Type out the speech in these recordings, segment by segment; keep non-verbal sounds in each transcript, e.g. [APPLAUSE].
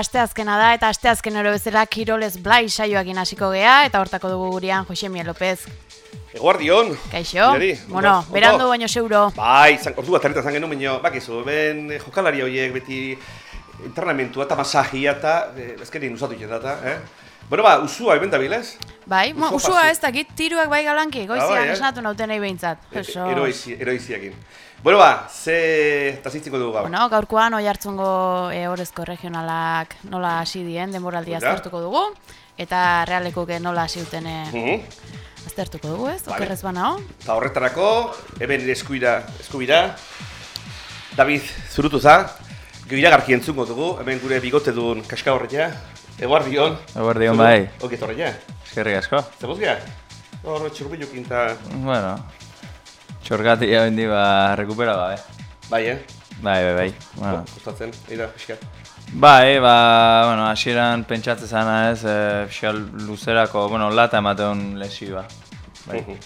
asteazkena da eta asteazkenero bezala Kirolez Blai saioakin hasiko gea eta hortako dugu gurean Josemi López. Eguardion. Kaixo. Neri, Bueno, ondo, berandu ondo. baino seuro. Bai, zan, ordu bat erretan zangen baina, bakizu, ben eh, jokalari horiek beti entrenamentua eta masajia eta, eh, ezkerin usatu eta, eh? Bueno, ba, usua hemen dabilez? Bai, usua fácil. ez dakit tiruak bai galanki, bai, goizian eh? esnatu nauten nahi behintzat. Eso. Eroizi, eroiziakin. Bueno, ba, ze tazitziko dugu gaur. Bueno, gaurkoan oi hartzungo e, orezko regionalak nola hasi dien, da. aztertuko dugu. Eta realekuke nola hasi duten e, Mhm. aztertuko dugu, ez? Vale. Okerrez banao. Eta horretarako, nire eskuira, eskubira, David Zurutuza, iragarki entzungo dugu, hemen gure bigote duen kaska horretia, Eguardion. Eguardion, bai. Oki etorretia. Eskerrik asko. Zer bozgea? Hor, txurbilukin eta... Bueno, txorgati hau indi ba, rekupera ba, eh? Bai, eh? Bai, bai, bai. Bueno. Kostatzen, eida, pixkat. Bai, ba, bueno, hasieran pentsatze zana ez, e, pixka luzerako, bueno, lata ematen lesioa. Bai. Mhm.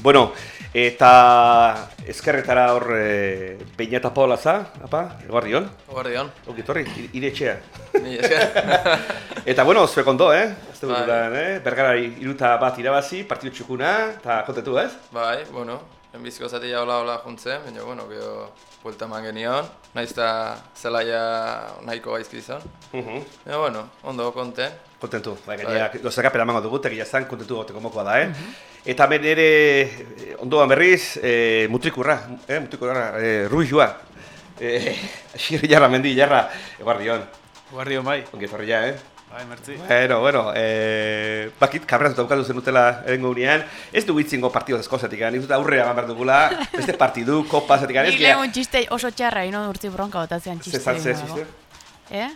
Bueno, eta ezkerretara hor e, Peña eta Paola za, apa, Eguardion. Guardion. Oki etorri, i- ire etxea. Ni. [LAUGHS] Eta bueno, zuek ondo, eh? Azte Bai. buruan, eh? Bergara iruta bat irabazi, partidu txukuna, eta kontetu, ez? bai, bueno, enbizko zatia hola hola juntzen, baina, bueno, gero buelta eman genion, naiz eta zelaia nahiko gaizki izan. Mhm. Baina, bueno, ondo konten. Kontentu, bai, gainera, gozakapera emango dugu, tegia zan, kontentu goteko mokoa da, eh? Eta hemen ere, ondoan berriz, eh, mutrikurra, eh, mutrikurra, eh, Ruiz Joa. Eh, [LAUGHS] Xirri jarra, mendi jarra, eguardion, Guardio bai. ongi etorri ja, eh? Bai, mertzi. Bueno, bueno, eh, bakit, kabratu daukatu zenutela erengo unean, ez dugu itzingo partidu askozatik, nik dut aurrea eman behar dugula, beste partidu, kopa zatik, ez Nik gea, lehun txiste oso txarra, ino urtzi bronka botazean txiste. zezan ze, egingo dago. ziste? Eh?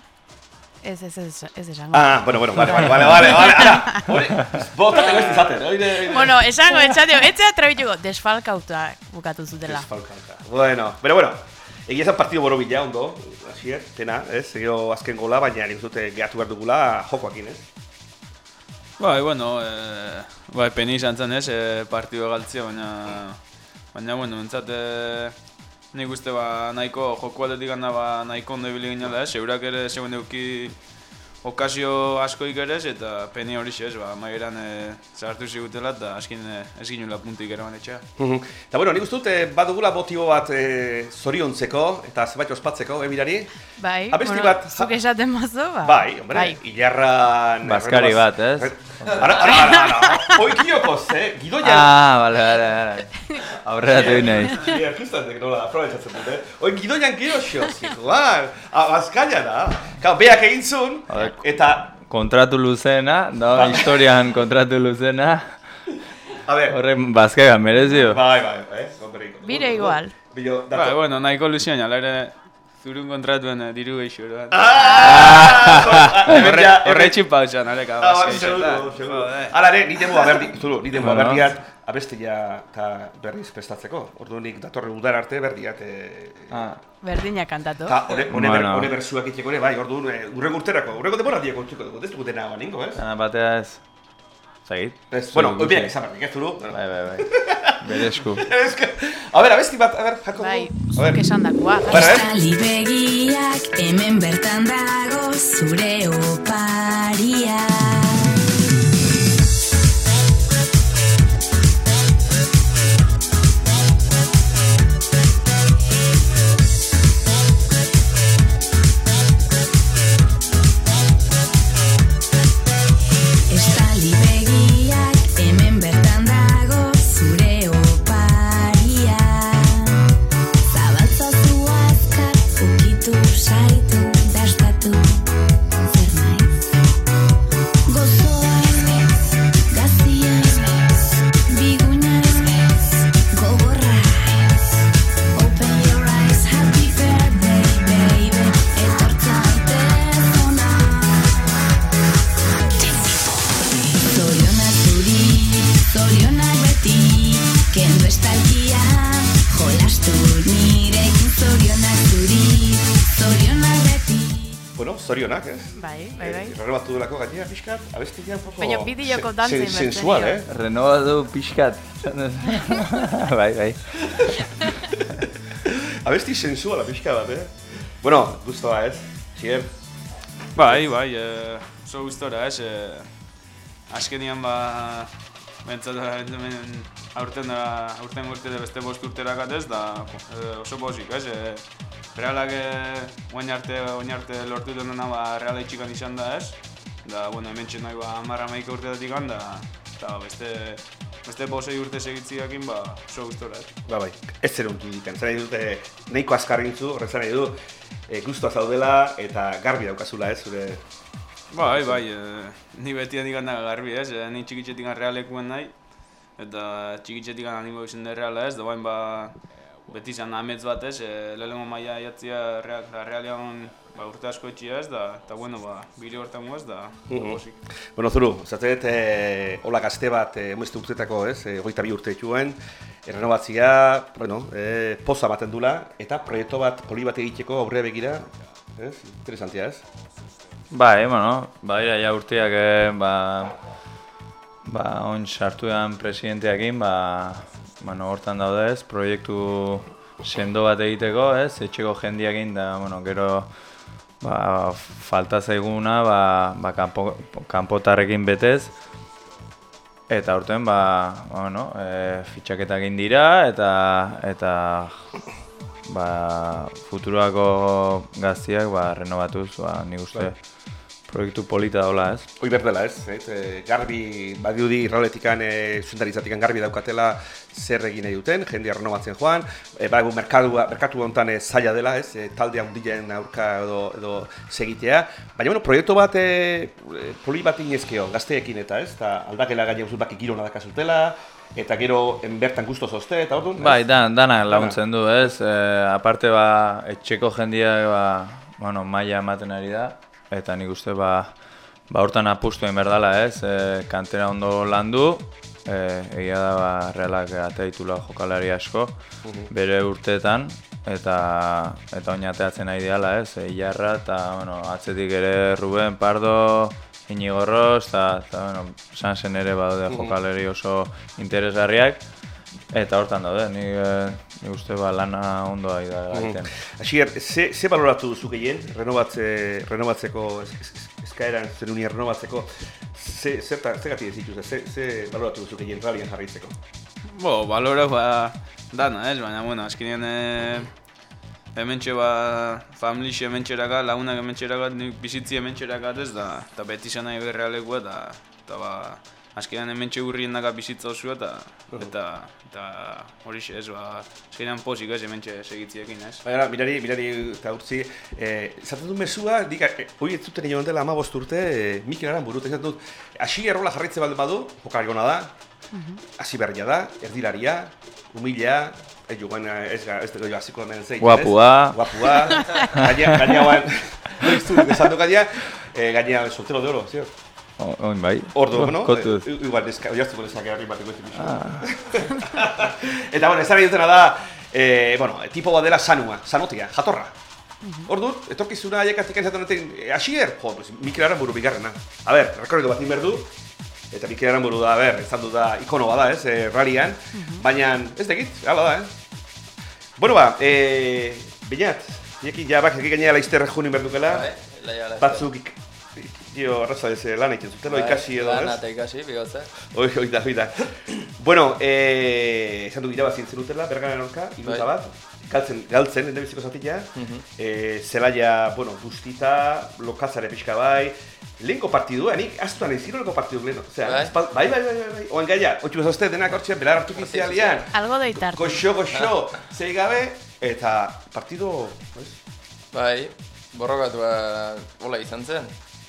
Ez, ez, ez, ez esango. Ah, bueno, bueno, vale, vale, vale, vale, vale, ara, hori, botatzen ez izaten, oide, Bueno, esango, etxatio, etzea trabituko, desfalkauta bukatu zutela. Desfalkauta. Bueno, pero bueno, egia esan partidu borobila, ondo, hasier, tena, ez, gero azken gola, baina nik dute gehatu behar dugula jokoakin, ez? Bai, bueno, e, bai, peni izan zen ez, e, partidu galtzia, baina, baina, bueno, entzat, e, nik uste ba, nahiko, joko aldetik gana ba, nahiko ondo ibili ginela ez, eurak ere zegoen euki okazio askoik ere ez, eta peni hori ez, ba, maieran e, zahartu zigutela, eta askin e, ez ginula puntik eraman etxea. Eta bueno, nik uste dut, eh, badugula motibo bat eh, zoriontzeko eta zerbait ospatzeko, eh, mirari? Bai, Abesti bueno, bat- zuk esaten mazu, ba. Bai, hombre, Bai. Ilarran... Baskari bat, ez? Ara, ara, ara, ara, oikiokoz, eh? Gidoia... Ah, bale, bale, bale. Aurrera tu nahi. Ja, kristantek nola, aprobetsatzen dut, eh? Oi, gidoian gero xo, zikoan, azkaila da. Kau, beak egin zuen, Bai. eta, Kontratu luzena, da, historian kontratu luzena. a ver, Horren bazkaiga merezio. bai, bai, eh? Gondori, Bire igual. Bilo, Bai, bueno, nahiko luzien, ala ere, zurun kontratuen diru geixo, eroan. Ah, [LAUGHS] [LAUGHS] Horre, horre txipautzen, areka, Ah, seguro. Hala ere, ni denboa berdi, zuru, ni denboa Bueno. berdiat abestia eta berriz prestatzeko. Ordu nik datorre udar arte berdiat. Eh, Ah, Berdina kantatu. Eta hone, hone, ber, Bueno. hone bersuak itxeko ere, bai, ordu urrengo urterako, urrengo denbora dieko utzuko dugu, ez dugu dena ez? ah, batea ez. Zagit? Bueno, oibiak luze. izan berdik, ez zuru? Bai, bai, bai. [LAUGHS] Berezku. [LAUGHS] Ez que- A ber, abesti bat, a ber, jako Bai, dugu. A ber, zuk esan dakoa. Eh? Estali begiak hemen bertan dago zure oparia zorionak, ez? Bai, bai, bai. Errore bat dudalako gainera, pixkat, abestia poco... Baina bideoko se- dantzen se- bertzen Sensual, eh? Renovatu pixkat. [LAUGHS] bai, bai. Abesti sensuala pixka bat, eh? Bueno, guztua ez, zier. Bai, bai, e, oso gustora, ez, e, azkenian ba, hemen aurten da, aurten urte da beste bost urterak ez, da e, oso pozik, ez, e, realak oain arte, oain arte lortu dena ba, reala itxikan izan da, ez, da, bueno, hemen txen nahi ba, marra maika urteatik da, eta beste, beste bosei urte segitziakin, ba, oso gustora. Ba, bai, ez zer untu dikan. Zer nahi dute, nahiko azkarrintzu, horrezan nahi du, e, guztua zaudela eta garbi daukazula, ez, zure... Bai, bai, e, ni beti handik garbi ez, e, ni txikitxetik realekuen nahi, eta txikitxetik animo izan da reala ez, da bain ba, beti izan amets bat ez, e, lehenengo maia jatzia real, da realean ba, urte asko etxia ez, da, eta bueno, ba, bire hortan ez, da, Mhm. posik. Bueno, zuru, zatet, e, hola gazte bat, e, emezte urtetako, ez, e, hogeita bi urte etxuen, errenovatzia, bueno, e, poza baten dula, eta proiektu bat, poli bat egiteko aurre begira, ez, interesantia, ez? Bai, bueno, bai, ja urteak, eh, ba, ba, on sartu edan presidenteakin, ba, bueno, hortan daude ez, proiektu sendo bat egiteko, ez, etxeko jendiakin, da, bueno, gero, ba, falta zaiguna, ba, ba kanpo, kanpotarrekin betez, eta aurten, ba, bueno, e, fitxaketak egin dira, eta, eta, ba, futurako gaztiak, ba, renovatuz, ba, nik uste, proiektu polita dola, ez? Hoi berdela, ez? ez? E, garbi, badiudi irraletikan, e, zuzendaritzatikan garbi daukatela zer egin nahi duten, jendea renovatzen joan, e, badago merkatua, merkatu honetan e, zaila dela, ez? E, talde handilen aurka edo, edo segitea. Baina, bueno, proiektu bat, e, poli bat inezkeo, gazteekin eta, ez? Eta aldakela gaine uzut baki girona dakazutela, eta gero bertan gusto zozte, eta orduan? Bai, dan, dana laguntzen du, ez? E, aparte, ba, etxeko jendia, ba, bueno, maila ematen ari da, eta nik uste, ba, ba hortan apustu egin behar dela, ez? E, kantera ondo landu, e, egia da, ba, realak ateitula jokalari asko, bere urteetan, eta eta oin ateatzen nahi diala, ez? E, Ilarra, eta, bueno, atzetik ere Ruben, Pardo, Inigo Ros, eta, eta bueno, Sansen ere badaude jokalari oso interesgarriak, eta hortan daude, nik, e, nik uste ba lana ondo ari da gaiten. Asier, ze, ze baloratu duzu gehien, renovatze, renovatzeko, ez, ez, ez- eskaeran zer unia renovatzeko, ze, zerta, ze gati ez dituzte, ze, ze baloratu duzu gehien ralian jarraitzeko? Bo, balora ba, dana ez, baina, bueno, azkenean e, hementxe ba, familixe hementxeraga, lagunak hementxeraga, nik bizitzi hementxeraga ez da, eta beti izan nahi berrealekua, eta, eta ba, azkenean hementxe urrien daga bizitza osua, eta, eta, eta hori ez, ba, azkenean posik ez hementxe segitziekin ez. Baina, mirari, mirari eta urtzi, eh, zaten du mesua, dik, eh, hori ez zuten egin dela ama urte, eh, Mikel Aranburu, eta dut, hasi errola jarraitze baldin badu, jokalari ona da, hasi berria da, erdilaria, humila, ez joan ez, ga- ez dugu hasiko hemen zein. Guapua. Guapua, gaina, gaina guan, noiz du, esan du gaina, eh, gaina Oin bai. Ordo, no? Kontuz. Eh, Igual, neska, oiartuko nezake harri bateko Eta, bueno, esan dutena da, eh, bueno, tipo bat dela sanua, sanotia, jatorra. Orduan, etorkizuna aiekatik esaten duten, eh, Asier, jo, pues, Mikel Aranburu bigarrena. A ber, rekorrido bat inberdu, eta Mikel Aranburu da, a ber, ezan du da, ikono bada, ez, eh, rallian, baina, ez dakit, hala da, eh. Bueno, ba, eh, Beñat, Ieki, ja, bak, eki gainera laizterra junin berdukela, Bai, batzuk, dio, arraza ez, eh, lan egiten zuten, Bai, ikasi edo, Lana ez? eta ikasi, bigotza. Oi, oi da, oi da. Bueno, eh, esan du irabazi entzen dutela, bergaren aurka, iruta Bai. bat, galtzen, galtzen, endebiziko zatila, Mhm. eh, zelaia, bueno, guztita, lokatzare pixka bai, lehenko partidua, nik astuan ez lehenko partidu lehen, osea, Bai. espal- bai, bai, bai, bai, bai, oan gaia, otxu bezazte denak hortxe, belar artifizialian, Algo doitarte. goxo, goxo, zei gabe, eta partidu? Bai, borrokatua hola izan zen.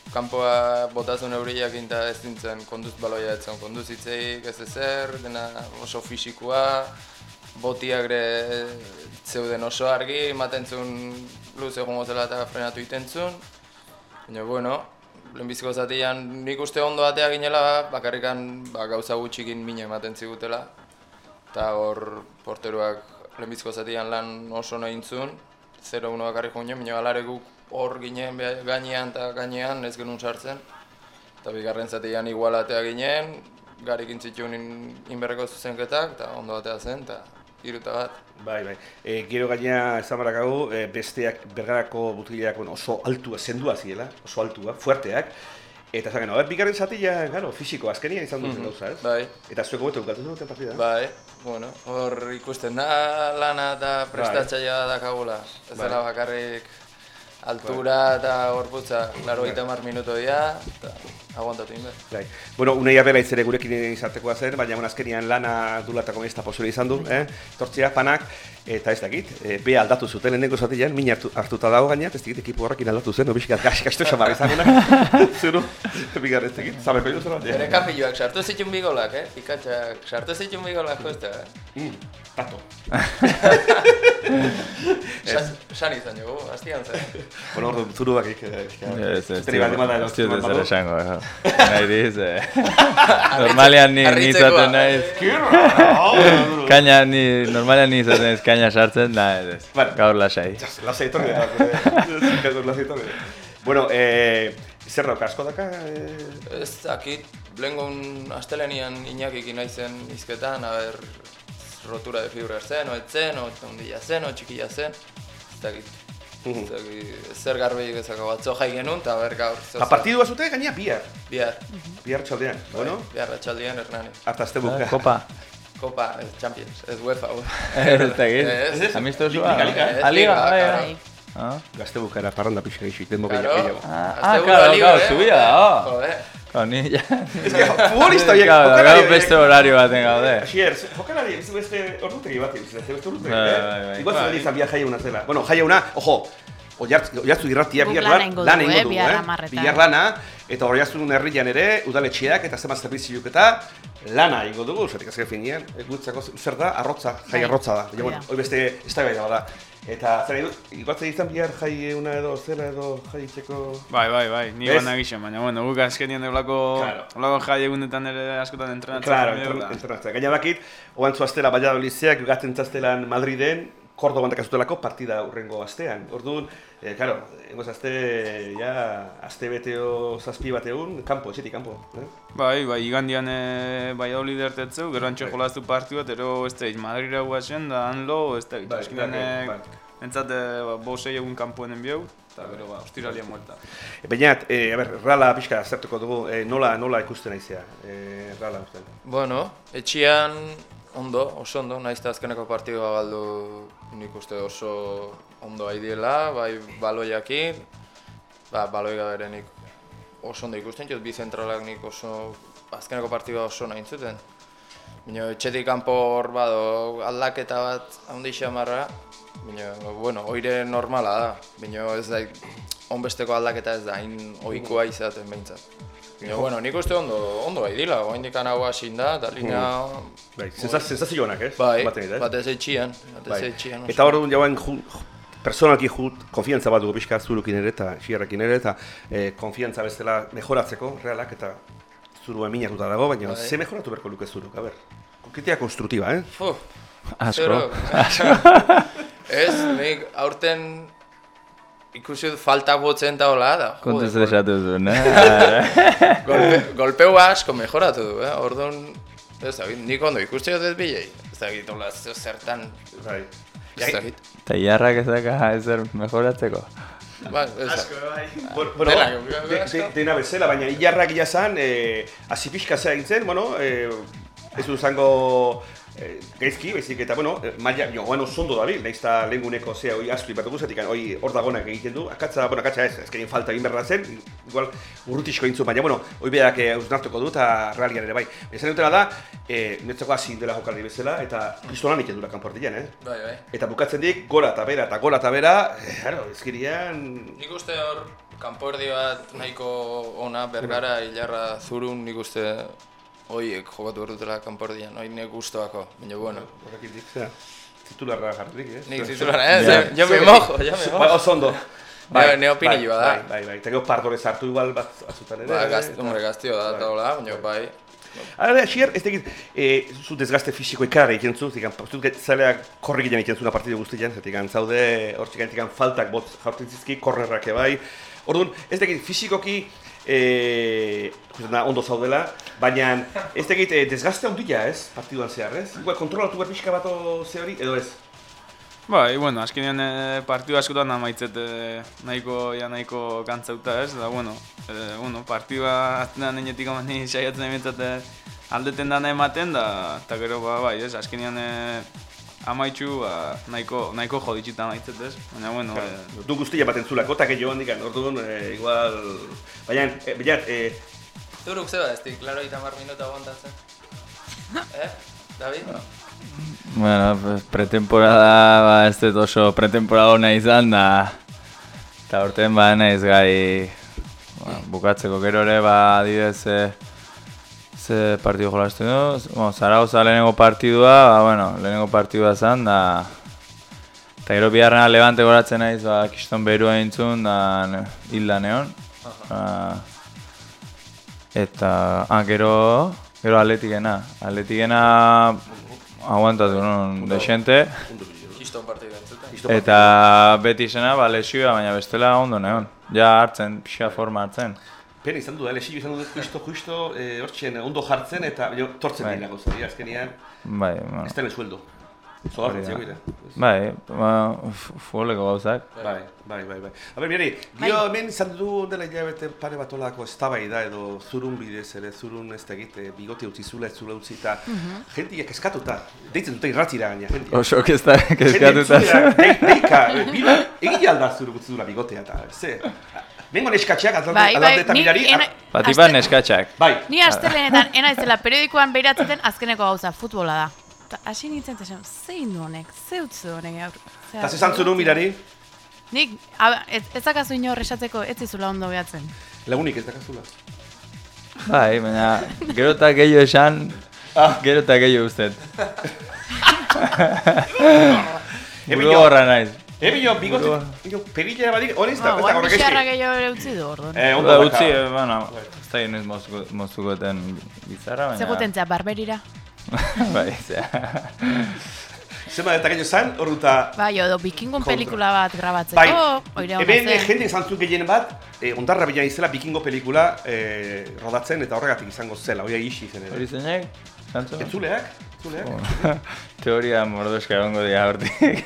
Kanpoa botazun euriak eta ez dintzen konduz baloia etzen konduz hitzeik, ez ezer, dena oso fisikoa, botiak ere zeuden oso argi, ematen zuen luz egongo zela eta frenatu iten zuen. Baina, bueno, lehenbiziko zatian nik uste ondo atea ginela, bakarrikan ba, gauza gutxikin mina ematen zigutela. Eta hor porteroak lehenbiziko zatian lan oso nahi zuen, 0-1 bakarrik joan baina alare guk hor ginen gainean eta gainean ez genuen sartzen. Eta bigarren zatian igual atea ginen, garik intzitxun in, inberreko zuzenketak, eta ondo atea zen, eta iruta bat. Bai, bai. E, gero gaina esan barakagu, e, besteak bergarako butileak bueno, oso altua, sendua ziela, oso altua, fuerteak. Eta esan genuen, bigarren zatia, gano, fisiko, azkenia izan duzen gauza, ez? Bai, Eta zueko betu dukatu duten partida? bai, bueno, hor ikusten da lana eta prestatzailea dakagula. Ez Bai. dela bakarrik altura eta gorputza, laro eta mar minuto dira, eta aguantatu inbe. Bai. Bueno, unai abela ere gurekin izatekoa zen, baina bueno, azkenian lana dulatako ez da posible izan du, eh? Tortzia, panak, eta ez dakit, e, be aldatu zuten lehenengo zatian, min hartu, hartuta dago gaina, ez dakit ekipu horrekin aldatu zen, obiskat gas, gasto xamar izanena. Zero, bigarren ez dakit, zabe peilu zera? Bere kapiloak sartu zitun bigolak, eh? Pikatxak sartu zitun bigolak joezta, eh? Mm, tato. San, izan dugu, hastian zen. Bueno, ordu zuru bakik. Ez, ez, ez ez esango, eh. nahi diz, eh. Normalean ni, izaten naiz, kaina ni, normalean ni izaten naiz kaina sartzen, da, ez. Bueno. gaur lasai. Lasai etorri da. gure- [LAUGHS] Lasai etorri da. Bueno, eh, zer dauka asko daka? Eh, Ez dakit, lehengon astelenian inakikin naizen izketan, aber, rotura de fibra zen, o etzen, o ondila zen, o txikia zen, ez dakit. Zer garbeik ezako batzo jai genuen, eta ber gaur, zer- A partidua zute gaina bihar. Bihar, Bihar txaldean, bueno, bihar atxaldian Hernani. hasta azte buka. Kopa. [LAUGHS] Kopa, ez Champions, ez UEFA. [LAUGHS] Ez. Ez. Amistosoa. Liga, liga. Ez Ah, liga, liga, bai, claro. bai. Ah, Gazte bukara parranda pixa geixik, denbo Claro. gehiago. ah, Asteburu claro, eh? subida da, oh. Joder, Claro, ni ja. Ez que, futbolista horiek, jokalari gaur horiek- beste horario baten gaude. Asier, jokalari ez beste ordutegi bat, ez beste ordutegi, Bai, eh? bai, bai. Igual zer izan bihar jaia una zela. Bueno, jaia una, ojo, oiartzu oiartzu irratia Guk bihar lana lan, ingo lan dugu, ingo eh, dugu, eta oiartzun herrian ere, udaletxeak eta zenbat zerbitziuk eta lana ingo dugu, zertik azken finean, eh, gutzako zer da, arrotza, jai Bai. arrotza da. Hori bueno, hoi beste, ez da da. Eta zer nahi dut, igualtzen izan bihar jai una edo, zera edo, jai itxeko... Bai, bai, bai, ni Ez? bana gixen, baina, bueno, guk azkenien eulako, Claro. eulako jai egunetan ere askotan entrenatzen. Claro, gaude, entren- eta- entrenatzea. Gaina bakit, oantzu astela Valladolizeak gaten txastelan Madriden, Kordoban dakazutelako partida urrengo astean. Orduan, eh, claro, hengoz aste, ja, aste beteo zazpi bat egun, kanpo, etxetik kanpo. Eh? Bai, bai, igandian e, bai hau lidertetzeu, gero antxo Bai. jolaztu partiu bat, ero ez da, Madrira guazen, da hanlo, ez da, Bai, azkenean, bai, eh, bai. entzat, e, ba, bosei egun kanpoen enbiau, eta gero, ba, ostiralia muerta. Baina, eh, a ber, rala pixka aztertuko dugu, eh, nola, nola ikusten aizea, eh, rala usten. Bueno, etxian ondo, oso ondo, naiz eta azkeneko partidua galdu nik uste oso ondo aidiela, bai baloiakin, ba, baloi gabere nik oso ondo ikusten jut, bi zentralak nik oso azkeneko partidua oso nahi zuten. Baina etxetik kanpo hor bado aldaketa bat handi xamarra, baina, bueno, oire normala da, baina ez da, onbesteko aldaketa ez da, hain ohikoa izaten behintzat. Baina, bueno, nik uste ondo, ondo bai dila, oindik hau hasin da, eta linea... Bai, sensaz, sensazio honak, ez? Bai, dira, ez? batez etxian, batez Bai. etxian. Eta hor duen ju, ju- personalki jut, konfiantza bat dugu pixka zurukin ere eta xierrekin ere eta eh, konfiantza bezala mejoratzeko realak eta zuru eminatuta dago, baina Bai. ze mejoratu berko luke zuruk, a ber. Kritika konstruktiba, eh? Fu, Asko. zero. [LAUGHS] ez, nik aurten ikusi dut falta botzen eta hola da. Kontuz joder, esatu zuen, eh? [LAUGHS] golpe, golpeua asko mejoratu du, eh? Orduan, ez dakit, nik ondo ikusti dut ez bilei. Ez hola, zer- zertan, Bai. ez. Eta jarrak ez daka ezer mejoratzeko. Ba, ez dakit. Bueno, bueno Dena, de, de- de, dena bezala, baina hilarrak ia zan, eh, hasi pixka zea gintzen, bueno, eh, ez du zango eh, gaizki, baizik eta, bueno, eh, maila, jo, bueno, zondo dabil, nahiz eta lehenguneko zea, hoi asko ipatuko zetik, hoi hor dagonak egiten du, akatza, bueno, akatza ez, ezkein falta egin berra zen, igual urrutixko egin zuen, baina, bueno, hoi berak eh, ausnartuko du, eta realian ere bai. Esan dutela da, eh, netzako hasi dela jokaldi bezala, eta pistolan egiten dura kanportian, eh? Bai, bai. Eta bukatzen dik, gora eta bera, eta gora eta bera, eh, claro, ezkirian, Nik uste hor, kanpordi bat nahiko ona, bergara, hilarra, zurun, nik uste hoiek jokatu behar dutela kanpordian, hoi nik gustoako, baina bueno. horrekin dik, zera, titularra jarrik, eh? Nik titulara, eh? Ja. Yo me mojo, yo me Bai, mojo. oso ondo. Bai, ne opinioa da. Bai, bai, bai. Eta gero pardorez hartu igual bat batzutan ere. Ba, eh, gazte, hombre, gaztio da, eta hola, baina bai. Ara, xier, ez tegit, e, zu desgaste fisiko ikarra egiten zu, zikan, zut zaleak korrik egiten egiten zuna partidu guztian, zetik zaude, hor txikan faltak bot jartzen zizki, korrerrak bai. Orduan, ez tegit, fisikoki, E, da, ondo zaudela, baina ez tegit, e, desgaste handia ez, partiduan zehar, ez? Igual kontrolatu behar pixka bat ze hori, edo ez? Bai, bueno, azkenean e, partidu askotan amaitzet e, nahiko, ja nahiko kantzauta ez, da bueno, e, bueno partidua aztenan enetik amani saiatzen emetzat e, aldeten dana ematen, da, eta gero ba, bai ez, azkenean e, amaitxu ba, nahiko, nahiko joditxita amaitzet ez, baina bueno, e, Du guztia baten zulako, eta gehiago handikan, orduan, e, igual... Baina, e, bilat, e, Zuruk zeba, ez dik, klaro, itamar minuta aguantatzen. [LAUGHS] eh, David? Bueno, pues, pretemporada, ba, ez dut oso pretemporada hona izan, da... Eta urten ba naiz gai... Ba, bukatzeko gero ere, ba, adidez, e, ze partidu jolastu du. Bueno, Zaragoza lehenengo partidua, ba, bueno, lehenengo partidua zen, da... Eta gero biharrena levante goratzen naiz, ba, kiston berua entzun, da hilda neon. Ba, eta, ah, gero, gero atletikena. Atletikena aguantatu non, desente. Kiston partidu entzuten. Eta beti izena, ba, lesioa, baina bestela ondo neon. Ja hartzen, pixa forma hartzen. Pena izan du, da, lesio izan du, justo, justo, e, hortxen, ondo jartzen, eta jo, tortzen Bai. dira gauza, dira, azkenean, Bai, bueno. ez den sueldo. Zogartzen da. Bai, ba, fu- futboleko gauzak. Bai, bai, bai, bai. A ber, Miari, gio hemen izan du dela hilabete pare bat olako eztabaida edo zurun bidez ere, zurun ez da egite, bigote utzi zula, ez zula utzi eta jentiak eskatuta, deitzen dute irratira gaina, jentia. Oso kezta, kezkatuta. Deika, bila, egile alda zuru gutzi dula bigotea eta, ze. Bengo neskatxeak Bai, atalde bai, eta ni mirari, ena- ah, Batipan neskatxak. bai, Ni astelenetan, ena izela periodikoan behiratzeten azkeneko gauza, futbola da. Ta hasi nintzen eta zein du honek, ze utzu honek gaur. Eta zezan zuru mirari, Nik, a, ez, ez dakazu inor esateko, ez zizula ondo behatzen. lagunik ez dakazula. Bai, baina gero eta gehiago esan, gero eta gehiago usted. [LAUGHS] Hemen Buru jo- horra naiz. Jo, bigote, Burua. jo, perilla badik, hori ez da, Ah, ez da horrek gehiago ere utzi du, orduan. Eh, ondo Oda, daka. utzi, eh, bueno, ez da inoiz moztukoten bizarra, baina... Zegutentzea, barberira. [LAUGHS] bai, zea. Zema eta gehiago zan, hor duta, Bai, edo bikingon pelikula bat grabatzeko, Bai, oire hona zen. jende izan zuen gehien bat, eh, ondarra bila izela bikingo pelikula eh, rodatzen eta horregatik izango zela, hori isi zen Hori zeinek? Zantzu? Entzuleak? Entzuleak? [LAUGHS] Teoria mordoska egongo dira hortik.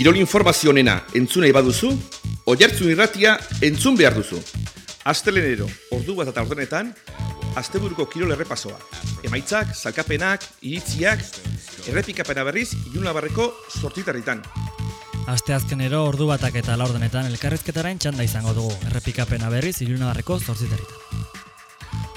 Kirol informazio onena entzun nahi baduzu, oihartzun irratia entzun behar duzu. Astelenero, ordu bat eta ordenetan, asteburuko kirol errepasoa. Emaitzak, salkapenak, iritziak, errepikapena berriz, ilunabarreko sortitarritan. Asteazkenero ordu batak eta laurdenetan elkarrizketaren txanda izango dugu, errepikapena berriz ilunabarreko zortziterritan.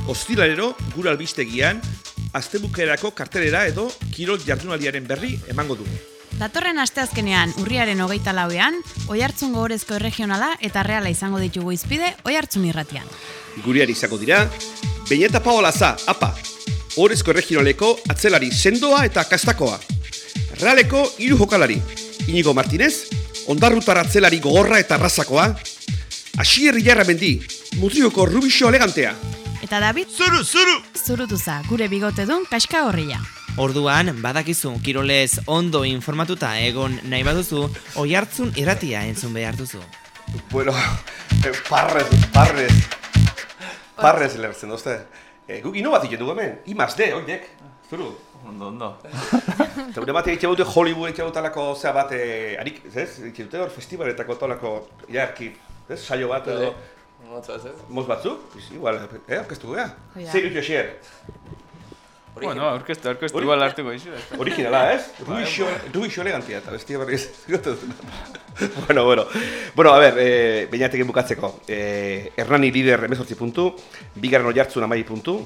Ostilalero, gure albistegian, astebukerako kartelera edo kirol jardunaldiaren berri emango dugu. Datorren asteazkenean, urriaren hogeita lauean, oihartzun gogorezko erregionala eta reala izango ditugu izpide oihartzun irratian. Gureari izango dira, Beñat eta Paola za, apa, Orezko erregionaleko atzelari sendoa eta kastakoa. Realeko hiru jokalari, Inigo Martinez, Ondarrutar atzelari gogorra eta razakoa, Asier Ilarra mendi, Mutrioko Rubixo elegantea. Eta David, Zuru, zuru! zurutuza, gure bigotedun kaska horria. Orduan, badakizu, kirolez ondo informatuta egon nahi baduzu, oihartzun irratia entzun behar duzu. Bueno, [LAUGHS] eh, parrez, parrez, parrez lertzen dozte. Eh, guk ino bat dugu hemen, I más D, oiek, zuru. Ondo, ondo. [LAUGHS] Eta gure bat egite dute Hollywood egite dutelako zea bat, eh, harik, ez? Egite dute hor festivaletako tolako, jarki, ez? Saio bat edo, ez? moz batzuk, pues, igual, eh, orkestu gea. Hoi da. Zer dut Bueno, aurkeztu, aurkeztu, Hori- igual hartuko izu. originala, ez? [LAUGHS] Rubixo, Rubixo elegantia, eta bestia berriz. [LAUGHS] bueno, bueno. Bueno, a ver, eh, beinatekin bukatzeko. Eh, Hernani lider emezortzi puntu, bigarren oiartzun amai puntu,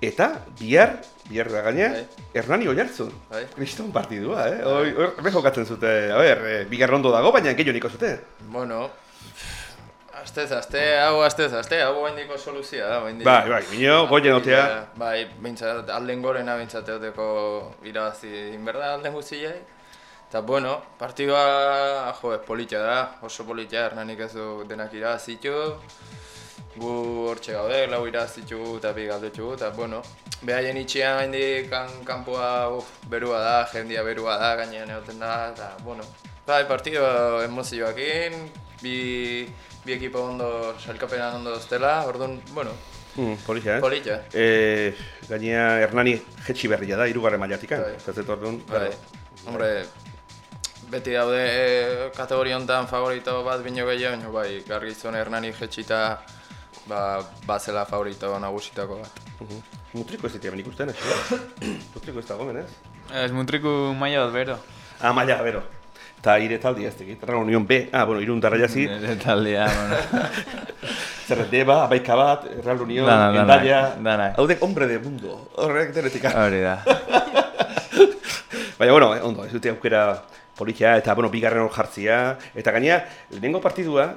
eta bihar, bihar da gaina, Bai. Hernani oiartzun. Bai. Kriston partidua, eh? Hoi, hor, hemen jokatzen zute, a ver, eh, bigarren ondo dago, baina gehiago niko zute. Bueno, Astez, aste, hau astez, aste, hau baindiko soluzia da, baindik. Bai, bai, minio, goien otea. Bai, bintzat, alden gorena bintzat euteko irabazi inberda alden guztiei. Eta, bueno, partidua, jo, politia da, oso politia, hernanik ez du denak irabazitu. Gu hortxe gaude, lau irabazitu eta bi galdetxu, eta, bueno, behaien itxian haindik kan, kanpoa uf, berua da, jendia berua da, gainean egoten da, eta, bueno, bai, partidua emozioakin, bi, bi ekipo ondo, salkapenan ondo doztela, orduan, bueno, Hmm, politia, eh? Politia. Eh, gainea Hernani jetxi berria da, irugarren mailatik, Bai. eh? Ez orduan, bai, hombre, beti daude e, kategoria honetan favorito bat bino gehiago, baina bai, gargizon hernani jetxita, ba, bazela favorito nagusitako bat. Mhm. Mutriko ez ditia benik ustean, ez? [COUGHS] Mutriko ez dago, menez? Ez mutriku maila bat bero. Ah, maila, bero. Eta ire taldi ez tegit, Reunión B, ah, bueno, irun darra jazi. [LAUGHS] Nire taldia, bueno. [LAUGHS] Zerreteba, abaika bat, Real Unión, Dana, dana, Endaya. dana. Haudek hombre de mundo, horrek denetik. [LAUGHS] Hori da. Baina, bueno, eh, ondo, ez dute aukera politia, eta, bueno, bigarren hor jartzia. Eta gainea, lehenengo partidua,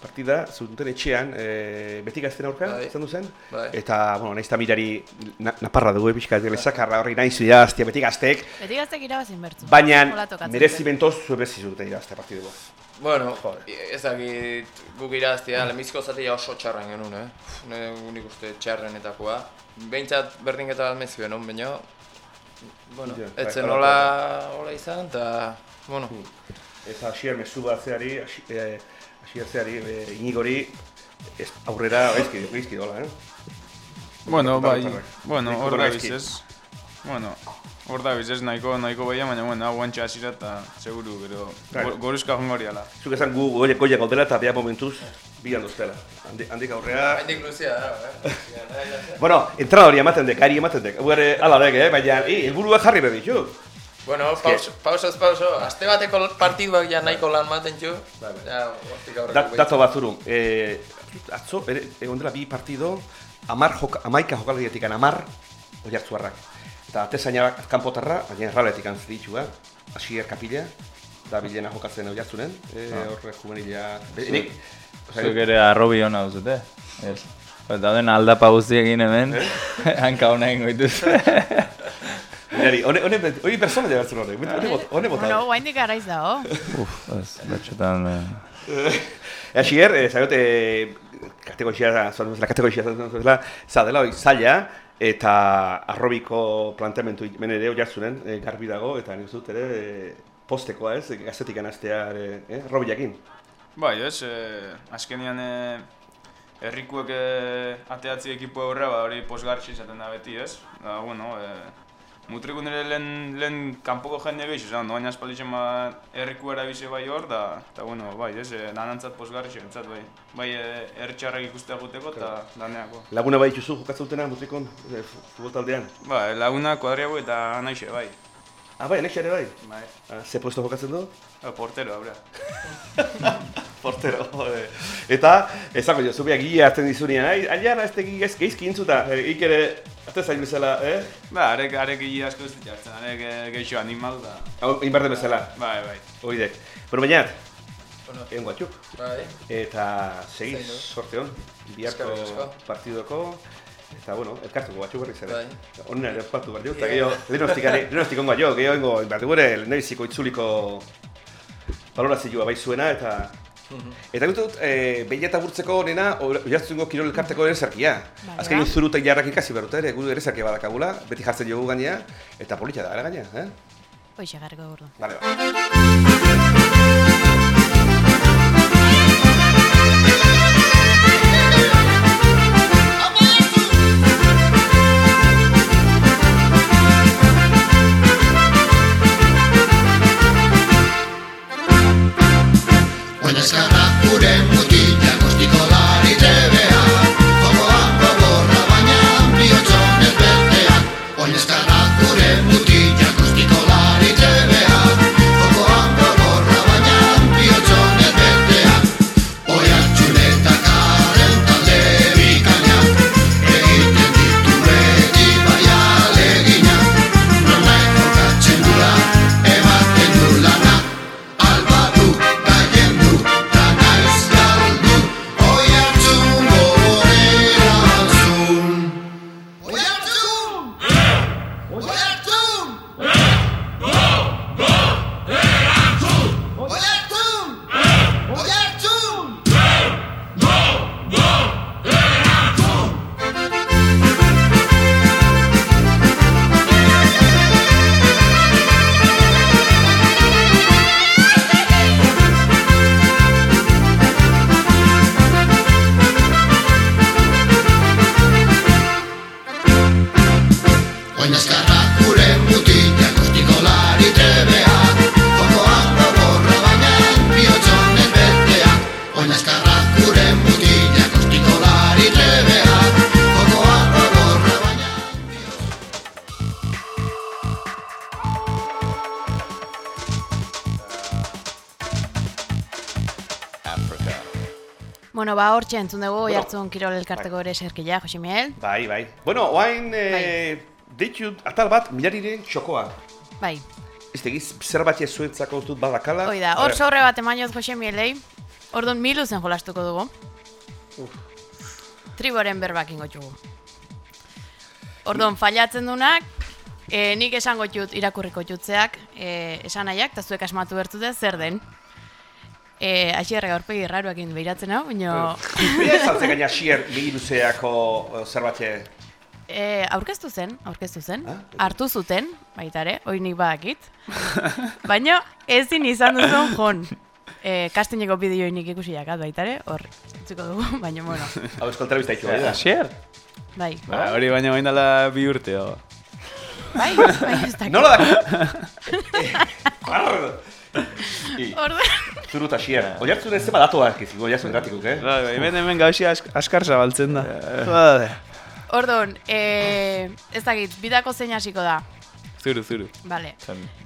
partida, zuten etxean, e, beti gazten aurka, Bai. izan duzen. Bai. Eta, bueno, nahiz eta mirari na, naparra dugu, epizka, ez sakarra horri nahiz idaztia, beti gaztek. Beti gaztek irabazin bertzu. Baina, tokatzen merezimentoz, zuen bezi zuten idaztea partidua. Bueno, Joder. ez dakit guk iraztia, lehenbizko zatia oso txarren genuen, eh? Ne, nik uste txarrenetakoa. Behintzat berdinketa bat mezio genuen, baina, bueno, bai, etzen hala hola, hola izan, eta, bueno, Eta asier mezu batzeari, asiertzeari, e, inigori, ez, aurrera, gaizki, gaizki dola, eh? Bueno, Bai, bueno, hor da gaizki. ez. Bueno, hor da ez nahiko, nahiko baina, baina, bueno, hau guantxe hasira eta seguru, gero, Claro. go- goruzka jongo hori ala. Zuk esan gu goia goia gaudela eta bea momentuz bilan doztela. Handi, handik aurrea. haindik luzia da, eh? [LAUGHS] Bueno, entrada hori ematen dek, ari ematen dek. Hau ala dek, eh? Baina, hi, helburua jarri behar ditu. Bueno, pauso, pausoz pauso, aste bateko partiduak ja nahiko lan maten. Ja, Dat, dato bat zuru. Eh, atzo, ere, egon dela bi partido, amar joka, amaika jokalariatik amar, oiartzuarrak. Eta atezaina kanpotarra, baina erraletik antzitxua, asier kapila, da bilena jokatzen oiartzunen, eh, horre juvenila... Eh, nik, osea, Zuek ere arrobi hona duzute. Ez. Eta den aldapa guztiekin hemen, [LAUGHS] hanka hona ingo dituzte. [LAUGHS] Hone, hone, hori persona jabertzen horrek, hone bot- hone bota. Bueno, guaindik garaiz dago. Uf, ez, batxotan... Eh, Asier, eh, zaiot, eh, kategoria, zuan duzela, kategoria zuan duzela, zadela hori zaila, eta arrobiko planteamentu hemen ere hori hartzunen, eh, garbi dago, eta nik dut ere, eh, postekoa ez, eh, gaztetik anaztea, eh, arrobiakin. Bai, ez, eh, azkenean eh, herrikuek eh, ateatzi ekipo aurra, ba, hori posgartxi izaten da beti, ez? Da, bueno, eh, mutriku nire lehen, lehen kanpoko jende gehiago, esan, baina espalditzen ba, herriku erabize bai hor, da, eta, bueno, bai, ez, eh, lanantzat posgartxi entzat, bai. Bai, eh, ertxarrak ikustea guteko eta laneako. Laguna bai dituzu jokatzen dutena mutrikon eh, fu- futbol taldean. Ba, laguna, kuadriago eta naixe, bai. Ah, bai, ere bai. Bai, Ah, ze puesto jokatzen du? Eh, portero, abra. [LAUGHS] Portero, jode. Eta, ezako jo, zubiak gila hartzen dizunean, ai, aiara ez tegi ez geizki intzuta, eh, ik ere, ate zain bezala, eh? Ba, arek, arek hili asko ez dut jartzen, arek eh, gehiago animal da. Hau, inbarde bezala, Bai, bai. oidek. Bueno, baina, Bueno, egon guatxuk. bai. Eta segi, sorte hon, biharko Eskerrik asko. partidoko, eta bueno, elkartuko batxuk berriz ere. Bai. Onnen ere ospatu behar eta gehiago, lehenostikari, lehenostik ongo jo, gehiago ingo, behar dugu ere, lehenbiziko itzuliko valorazioa bai zuena, eta Eta dut, e, behin eta burtzeko nena, oiartzungo kirol elkarteko ere zerkia. Bai, Azken bai. zuru eta jarrak ikasi behar ere, gure ere zerkia badakagula, beti jartzen jogu gainea, eta politxa da, ere gainea, eh? Hoxe garriko gordo. Vale, ba. Bueno, ba, hor entzun dugu, bueno, jartzun Kirol elkarteko ere serkila, Jose Miguel. Bai, bai. Bueno, oain, e, deitut, atal bat, milariren txokoa. Bai, Ez tegiz, zerbait ez zuentzako dut badakala. hoi da, hor sobre bat emainoz Jose Miguelei, orduan milu zen jolastuko dugu. Triboren berbak ingo txugu. Orduan, fallatzen dunak, e, nik esango txut irakurriko txutzeak, e, esan nahiak, eta zuek asmatu bertute zer den. E, Aixerrek aurpegi raruakin behiratzen hau, baina... Bia ez altzen gaina xier begiruzeako zerbait E, aurkeztu zen, aurkeztu zen, hartu zuten, baita ere, hoi nik badakit. Baina ezin izan duzun jon. E, kastineko bideo nik ikusi jakat baita ere, hor, utziko dugu, [LAUGHS] baina bueno, Hau esko entrevista ditu, bai da. Asier? bai. Ba, hori baina bain dela bi urte, oh. Bai, bai, ez dakit. Nola da? [LAUGHS] [LAUGHS] I, Orduan, zuru eta xier. Oiartzun ez zema datuak izik, oiartzun gratikuk, eh? Bai, bai, hemen hemen gauzi ask, askar zabaltzen da. Bade. orduan, e, ez dakit, bidako zein hasiko da. Zuru, zuru. Vale.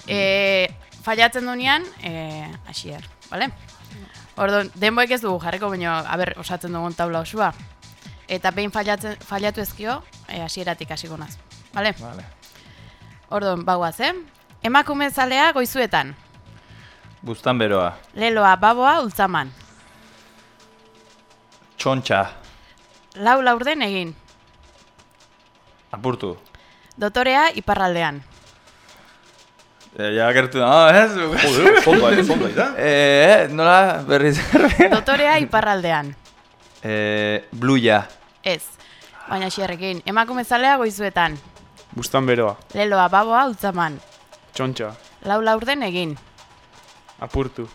E, fallatzen dunean, e, asier, vale? Orduan, denboek ez dugu jarriko, baina, aber, osatzen dugun taula osua. Eta behin fallatzen, fallatu ezkio, e, hasieratik hasiko naz. Vale? Vale. Orduan, bagoaz, eh? Emakume zalea goizuetan. Bustan beroa. Leloa, baboa, ultzaman. Txontxa. Lau laurden egin. Apurtu. Dotorea, iparraldean. E, ja gertu da, oh, ez? Joder, fondo, [LAUGHS] eh, fondo, da? Eh, nola berriz Dotorea, iparraldean. eh, bluia. Ez. Baina xerrekin, emakume zalea goizuetan. Bustan beroa. Leloa, baboa, ultzaman. Txontxa. Lau laurden egin. Apurtu.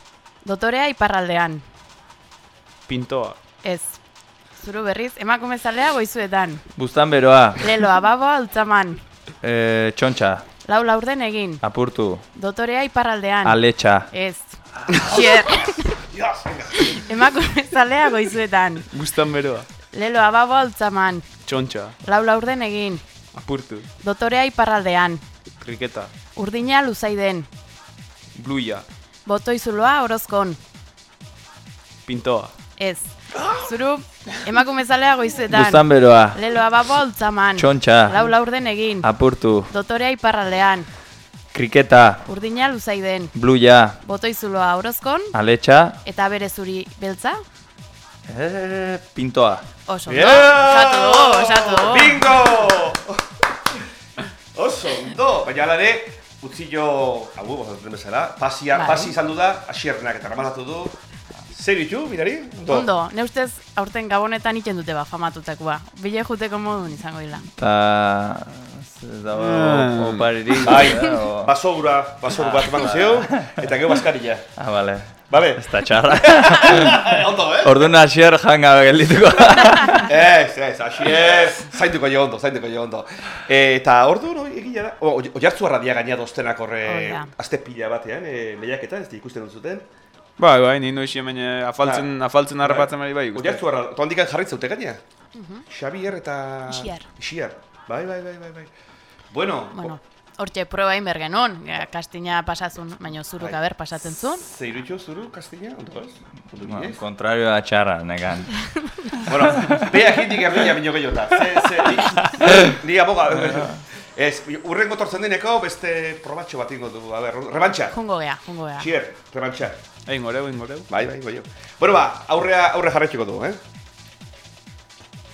Dotorea, iparraldean. Pintoa. Ez. Zuru berriz, emakume zalea goizuetan. Bustan beroa. Leloa, baboa, ultzaman. [LAUGHS] Eh, txontxa. Lau laurden egin. Apurtu. Dotorea, iparraldean. Aletxa. Ez. Xier. [LAUGHS] emakume zalea goizuetan. Bustan beroa. Leloa, baboa, ultzaman. Txontxa. Lau laurden egin. Apurtu. Dotorea, iparraldean. Kriketa. Urdina, luzaiden. Bluia. Botoizuloa, orozkon. Pintoa. Ez. Zuru, emakume zalea goizuetan. Bustan beroa. Leloa, baboa, ultzaman. Txontxa. Lau laurden egin. Apurtu. Dotorea iparraldean. Kriketa. Urdina luzaiden. Bluia. Botoizuloa orozkon. Aletxa. Eta bere zuri beltza. Eh, pintoa. Oso. ondo. Osatu dugu, osatu dugu. Bingo! Oso, ondo! Baina ala ere, utzi jo, hau, bozatzen bezala, pasia, Bai. pasi izan du da, asiernak eta ramatatu du. Zer ditu, mirari? Ondo, ne ustez aurten gabonetan iten dute ba, famatutakoa. Bile juteko modun izango dila. Ta... Ez dago Ah. oparirik. Bai, eh, o- basogura, basogu bat emango zeu, eta gero baskarilla. Ah, vale. Bale? Ez da txarra. [LAUGHS] Ondo, eh? Orduan asier janga geldituko. [LAUGHS] Ez, ez, asier, zainduko jo ondo, zainduko jo ondo. E, eta ordu, no, egia da, o, oiartzu arradia gaina doztenak horre, Hori da. azte pila batean, e, lehiaketa, ez ikusten dut zuten. Bai, bai, ni noiz hemen eh, afaltzen, afaltzen harrapatzen bari bai. ikusten. Oiartzu arra, toandikan jarritza ute gaina? Xabier eta... Ixiar. Ixiar. Bai, bai, bai, bai, bai. Bueno, Bueno, hortxe proba inber genuen, kastina pasazun, baina zuruk Bai. aber pasatzen zuen. zeiruitxo zuru, kastina, ondo ez? Ginez? Kontrario da txarra, nekan. [LAUGHS] Bueno, beak hindik erdina bineo gehiota. Ze, ze, ni, aboga. [LAUGHS] Ez, urrengo tortzen dineko beste probatxo bat ingo dugu, a ber, rebantxa. Jungo gea, jungo gea. Xier, rebantxa. Egin goreu, egin goreu. Bai, bai, bai. Bueno, ba, aurrea, aurre jarretxiko dugu, eh?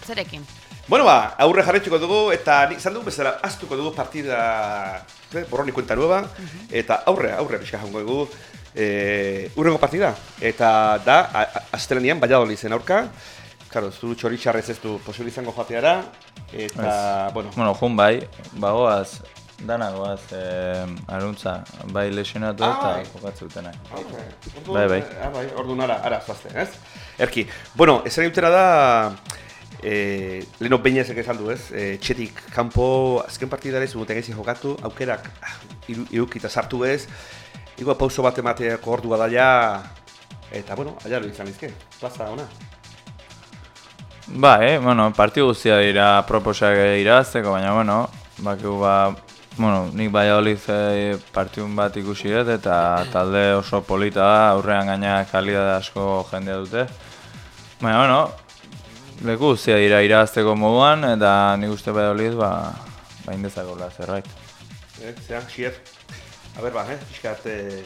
Zerekin. Bueno, ba, aurre jarretxiko dugu, eta nik zan dugu bezala, aztuko dugu partida, eh, borroni kuenta nueva, eta aurre, aurre pixka jango dugu, eh, urrengo partida. Eta da, a- a- astelenian, Valladolid zen aurka, Karo, zuru txoritxarrez ez du posible izango joateara, eta, bueno, Bueno, jun bai, bagoaz, danagoaz, eh, aruntza, bai lesionatu Ah, eta bai. jokatze dutenak. Ordu, Bai, bai. Ah, bai, ordu nara, ara, zoazte, ez? Erki, bueno, esan dutera da, E, Leno Beñezek esan du ez, e, txetik kanpo azken partidare zuguten gezi jokatu, aukerak ah, iru, irukita sartu ez, Igual pauso bat emateako ordua daia, eta bueno, aia lo izan izke, plaza ona. Ba, eh, bueno, partidu guztia dira proposak irabazteko, baina, bueno, bakigu ba, bueno, nik Valladolid eh, partidun bat ikusi dut eta talde oso polita da, aurrean gaina kalidade asko jendea dute. Baina, bueno, leku guztia dira irabazteko moduan eta nik uste Valladolid, ba, ba indezakola zerbait. Eh, zean, xier. A ber, ba, eh, pixkat, eh,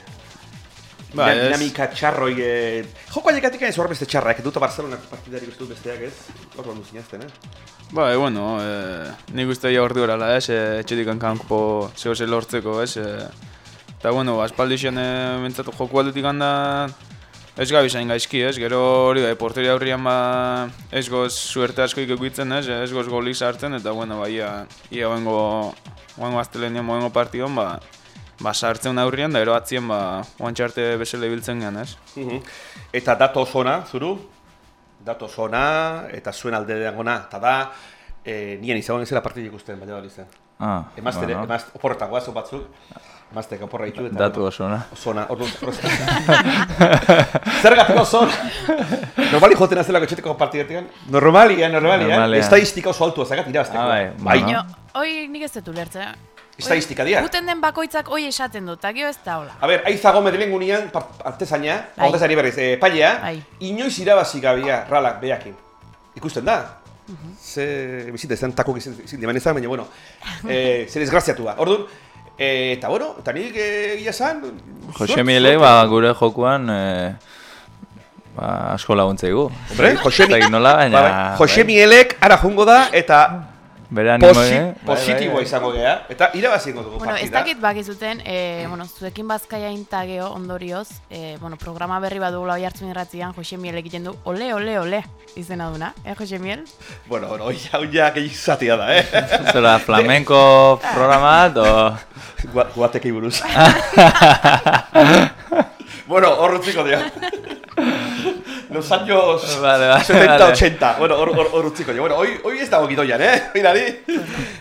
Ba, dinamika txarroi, eh, joko aiekatik ez hor beste txarrak, duta Barcelona partidarik uste dut besteak ez, hor bandu zinazten, eh? Ba, e, bueno, e, nik uste ja ordu horala, ez, e, etxetik kanpo zeo ze lortzeko, ez, e, eta, bueno, aspaldi xen, e, bentsatu joku aldetik handa, ez gabi zain gaizki, ez, gero hori da, e, porteria aurrian ba, ez goz suerte asko ikutzen, ez, ez goz golik sartzen, eta, bueno, ba, ia, ia oengo, oengo aztelenian, oengo partidon, ba, ba, sartzen aurrian, da, gero atzien, ba, oantxarte bezala ibiltzen gehan, ez. Mhm. Eta dato zona, zuru? Dato zona, eta zuen alde ona, eta da, eh, nien izan ezela partidik ikusten, baina hori zen. Ah, Emazte, bueno. emazte, oporretak guazo batzuk, emazte kanporra ditu eta... Datu oso, na? Zona, ordu... Zergatik zona? Normali joten azelako etxeteko partidetean? Normalia, normalia. Normalia. Estadistika oso altua zagat irabazteko. Ah, bai, bai. Baina, hoi nik ez dut ulertzen. Estadistika dira. Guten den bakoitzak hoi esaten dut, gero ez da hola. A ber, Aiza Gomez lehengunian, artezaina, Bai. ordezari berriz, eh, pailea, Bai. inoiz irabazi gabia ralak behakin. Ikusten da. Ze, bizite, zen takuk izin, izin diman izan, baina, bueno, eh, ze desgraziatua. Orduan, eh, eta bueno, eta nik eh, egia zan... Jose Miele, ba, gure jokuan, e, ba, asko laguntzaigu. Hombre, Jose nola, baina... Ba, bai, Jose Mielek ara jungo da, eta Animo, posi, eh? Bai, positiboa bai, bai. izango gea, eta irabazingo dugu Bueno, ez partida. dakit bakizuten, e, bueno, zuekin bazkaia intageo ondorioz, e, bueno, programa berri bat dugula oi hartzun irratzian, Jose Miel egiten du, ole, ole, ole, izena duna, eh, Jose Miel? Bueno, bueno, oia, oia, gehi zatia da, eh? [LAUGHS] Zera, flamenko programa bat, o... Gua, guatekei buruz. [LAUGHS] bueno, hor utziko dio. [LAUGHS] Los años Vale, vale, 70, vale. 80. Bueno, hor, hor, hor utziko. Bueno, hoy, hoy ez dago gidoian, eh? Mirari.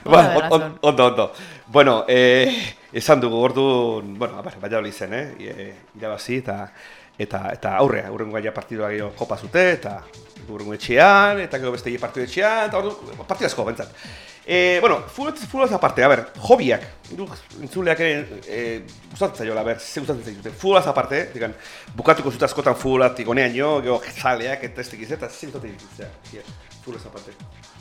bueno, on, on, ondo, ondo. Bueno, eh, esan dugu orduan, bueno, abar, baina zen, eh? E, irabazi eta eta eta aurrea, urrengo gaia partidua gehiago kopa zute, eta urrengo etxean, eta gero beste partidu etxean, eta ordu, partidu asko, bentsat. E, bueno, futbolaz, futbolaz aparte, a ber, hobiak, du, entzuleak ere, e, gustatzen zaiola, a ber, ze gustatzen zaitute. Futbolaz aparte, digan, bukatuko zute askotan futbolatik gonean jo, gero zaleak eta ez tekiz, eta ze gustatzen ditzea, futbolaz aparte.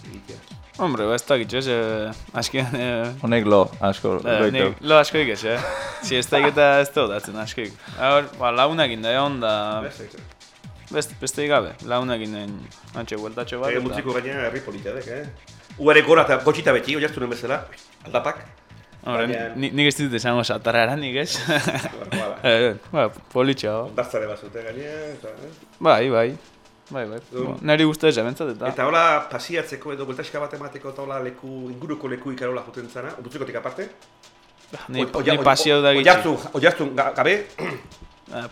egitea. Hombre, ba, ez dakit, ez, eh, askian, eh, Honek lo, asko, Eh, lo askoik ez, eh? Si ez daik eta ez dut datzen askoik. Hor, ba, launakin da egon da... Beste, beste. Gabe, launakin den antxe bueltatxo bat. Eh, eta- mutziko gaina herri politadek, eh? Uare gora eta gotxita beti, oiartunen bezala, aldapak. Ni- nik ez ditut esango satarara nik ez. [LAUGHS] Eh, ba, politxo. Dartzare bazute gaina, eta... Eh? Bai, bai. Bai, bai. Du. Nari guztu ez bentsat eta. Eta hola pasiatzeko edo bueltaxka bat emateko eta hola leku, inguruko leku ikarola juten zana, butzikotik aparte. Ni, ni pasio da gitxi. Oiartzun, oiartzun ga- gabe,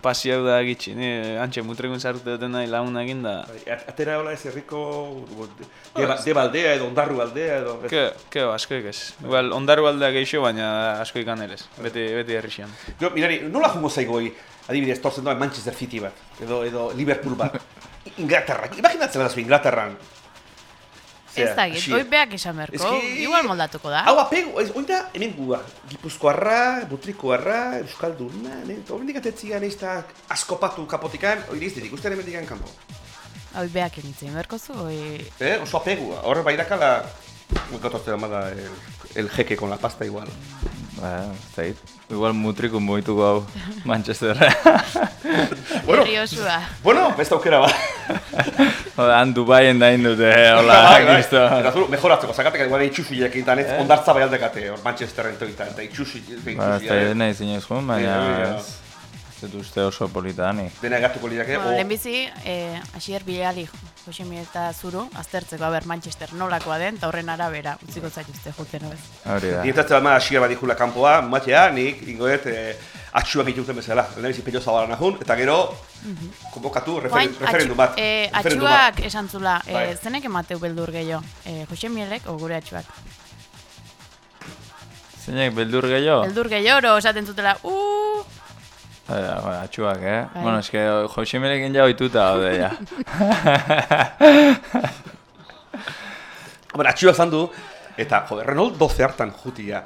Pasio da gitxi. Ni antxe mutrekun sartu duten nahi launakin da. at- atera hola ez herriko deba, deba aldea edo ondarru aldea edo... Ke, ke, askoik ez. Igual, ondaru aldea geixo, baina askoik anerez. Beti, beti herrixan. Jo, mirari, nola jungo zaigo hori, adibidez, torzen doa Manchester City bat, edo, edo Liverpool bat. [LAUGHS] Inglaterra, imaginatzen da zu Inglaterran. Ez dakit, hoi beak esan berko, Eski- igual moldatuko da. Hau apegu, ez, oin da, hemen gua, Gipuzkoarra, Butrikoarra, Euskalduna, ne, horrendik atetzigan ez da askopatu kapotikan, hori ez ditik, ustean hemen kanpo. Hoi beak enitzen berko zu, hoi... Eh, oso apegu, horre bairakala, Gotorte da el, el jeque con la pasta igual. Ba, ez dakit. Igual mutriku mugituko hau [LAUGHS] Manchesterra. [LAUGHS] Bueno. Herri osua. Bueno, beste aukera ba. Oda, han Dubaien da indute, hola, [LAUGHS] Bai, bai. gisto. Eta zuru, mejoratzeko, zakatek igual itxusi jekin ez, ondartza bai aldekate, hor Manchesterren toitan, eta itxusi, Ba, ez da nahi zinez baina Uste oso polita danik. Dena egatuko lirakea, Bueno, o... lehenbizi, eh, Asier Bileali, Jose Miel eta Zuru, aztertzeko, aber Manchester nolakoa den, eta horren arabera, utziko zaituzte juten, ez? Hori da. Nietatzen bat ma asier bat ikula kanpoa, matea, nik, ingoet, eh, atxuak ituten bezala. Lehenbizi pello zabala nahun, eta gero, konbokatu referen, Oain, referendum bat. eh, referendum bat. atxuak esan zula, eh, Bai. zenek emateu beldur gehiago? Eh, Jose Mielek o gure atxuak? Zeinek beldur gehiago? Beldur gehiago, oro esaten zutela, uh, Eh, bai, atxuak, eh? Bai. Bueno, eske Jose Mirekin ja oituta gaude, ja. Bueno, atxuak zan du, eta, jo, Renault 12 hartan jutia.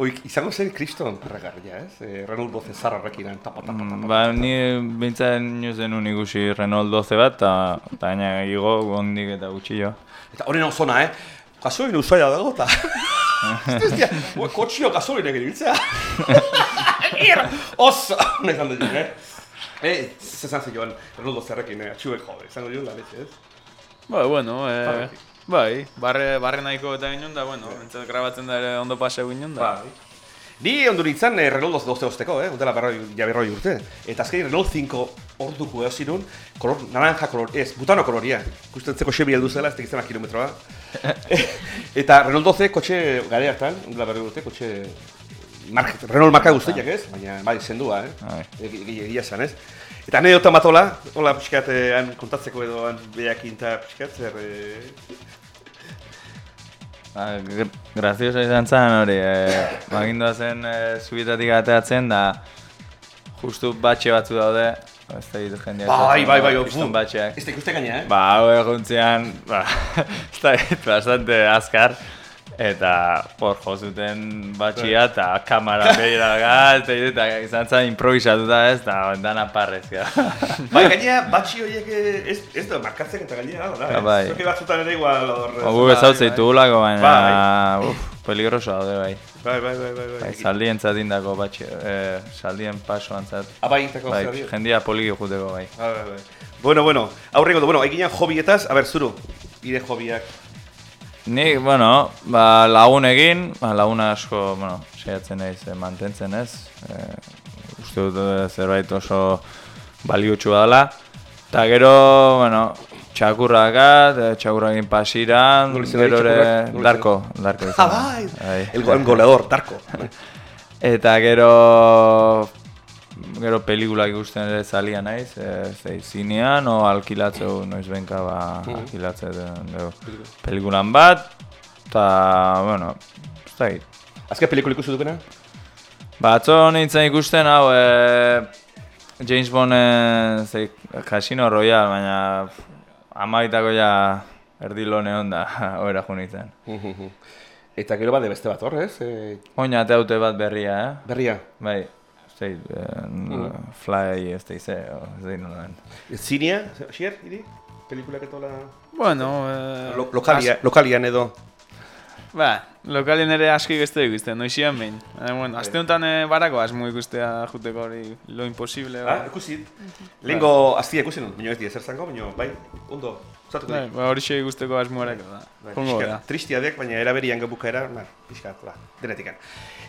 Oik, izango zen kriston regarria, ez? Eh, Renault 12 zarra horrekin, tapa, tapa, tapa. Mm, Ba, ni bintzen inoz denun ikusi Renault 12 bat, eta gaina igo, gondik eta gutxillo. Eta honen zona, eh? Gasolin usaila dago, eta... [LAUGHS] Kotxio gasolinek ibiltzea. [LAUGHS] Oso! [LAUGHS] Hone izan dut, eh? Eh, zezan ze joan, Renault 12 harrekin, eh? Atxuek, jode, izango joan da letxe, ez? Ba, bueno, eh, Bai. bai, barre, barre nahiko eta ginen da, bueno, entzat grabatzen da ere ondo paseu ginen da. Bai. Ni ondu nintzen eh, Renault 12 osteko, eh? Udela berroi, ja berroi urte. Eta azkenin Renault 5 orduko egon zinun, kolor, naranja kolor, ez, butano koloria. Gustentzeko Chevy heldu zela, ez tekizena kilometroa. [LAUGHS] eta Renault 12 kotxe gare hartan, udela berroi urte, kotxe mark, Renault marka guztiak ez, baina bai, zendua, eh? Bai. Egi- egi- Egia esan, ez? Eta anedota matola, hola pixkat eh, han kontatzeko edo han behakin eta pixkat zer... Eh, Ba, gr graziosa izan zen hori, e, magindua zen e, zubitatik ateatzen da justu batxe batzu daude, ez da dit jendea bai, bai, bai, fu. batxeak. Ez da ikusten gaina, eh? Ba, hau eguntzean, ba, [LAUGHS] ez da bastante azkar, eta hor jo zuten batxia eta kamara behiraga, eta, eta izan zen improvisatuta ez, eta dana parrez, ja. [LAUGHS] Bai, gainera, batxi horiek eh, ez, ez da markatzen eta gainera, da, Ah, eh? bai. Zoki batzutan ere igual hor... Gu zona- bezautze ditugulako, baina, Bai. uf, peligroso daude bai. Bai, bai, bai, bai, bai. Bai, saldien zatindako batxe, eh, saldien pasoan zat. Ah, bai, intako Bai, zari. jendia poliki juteko bai. Bai, bai, bai. Bueno, bueno, aurrengo du, bueno, eginan hobietaz, a ber, zuru, ide hobiak. Nik, bueno, ba, lagun egin, ba, lagun asko, bueno, saiatzen naiz eh, mantentzen ez. Eh, uste dut eh, zerbait oso baliotxua dela. Eta gero, bueno, txakurrakat, eh, txakurrakin pasiran, gero ere, Darko, Darko Ah, izan. bai, Bai. el, el goleador, Darko. Eta gero gero pelikulak ikusten ere zalia naiz, e, zei, zinean o alkilatzeu noiz benka ba alkilatzen dugu pelikulan bat, eta, bueno, ez da git. Azken pelikula ikusi dukena? Ba, atzo nintzen ikusten hau, e, James Bonden, zei, Casino Royale, baina amaitako ja erdilone onda, [LAUGHS] oera jo nintzen. Eta gero bade beste bat hor, ez? E, Oina haute bat berria, eh? berria. Bai, da git, eh, Fly, ez da ize, o, ez da git nolan. Zinea, xier, iri? Pelikulak etola... Bueno, eh, Lo, lokalia, lokalian edo. Ba, lokalien ere aski beste ikusten, noixian behin. Eh, bueno, aste honetan eh, barako asmo ikustea juteko hori lo imposible. Ah, ikusi. Lehengo aztia ikusi nun, baina ez di ezer zango, baina bai, ondo, zatuko Bai, dik. ba, hori xe ikusteko asmoareko da. Bai, Jongo pixka, da. tristia dek, baina eraberian gebukaera, nah, pixka, ba, denetikan.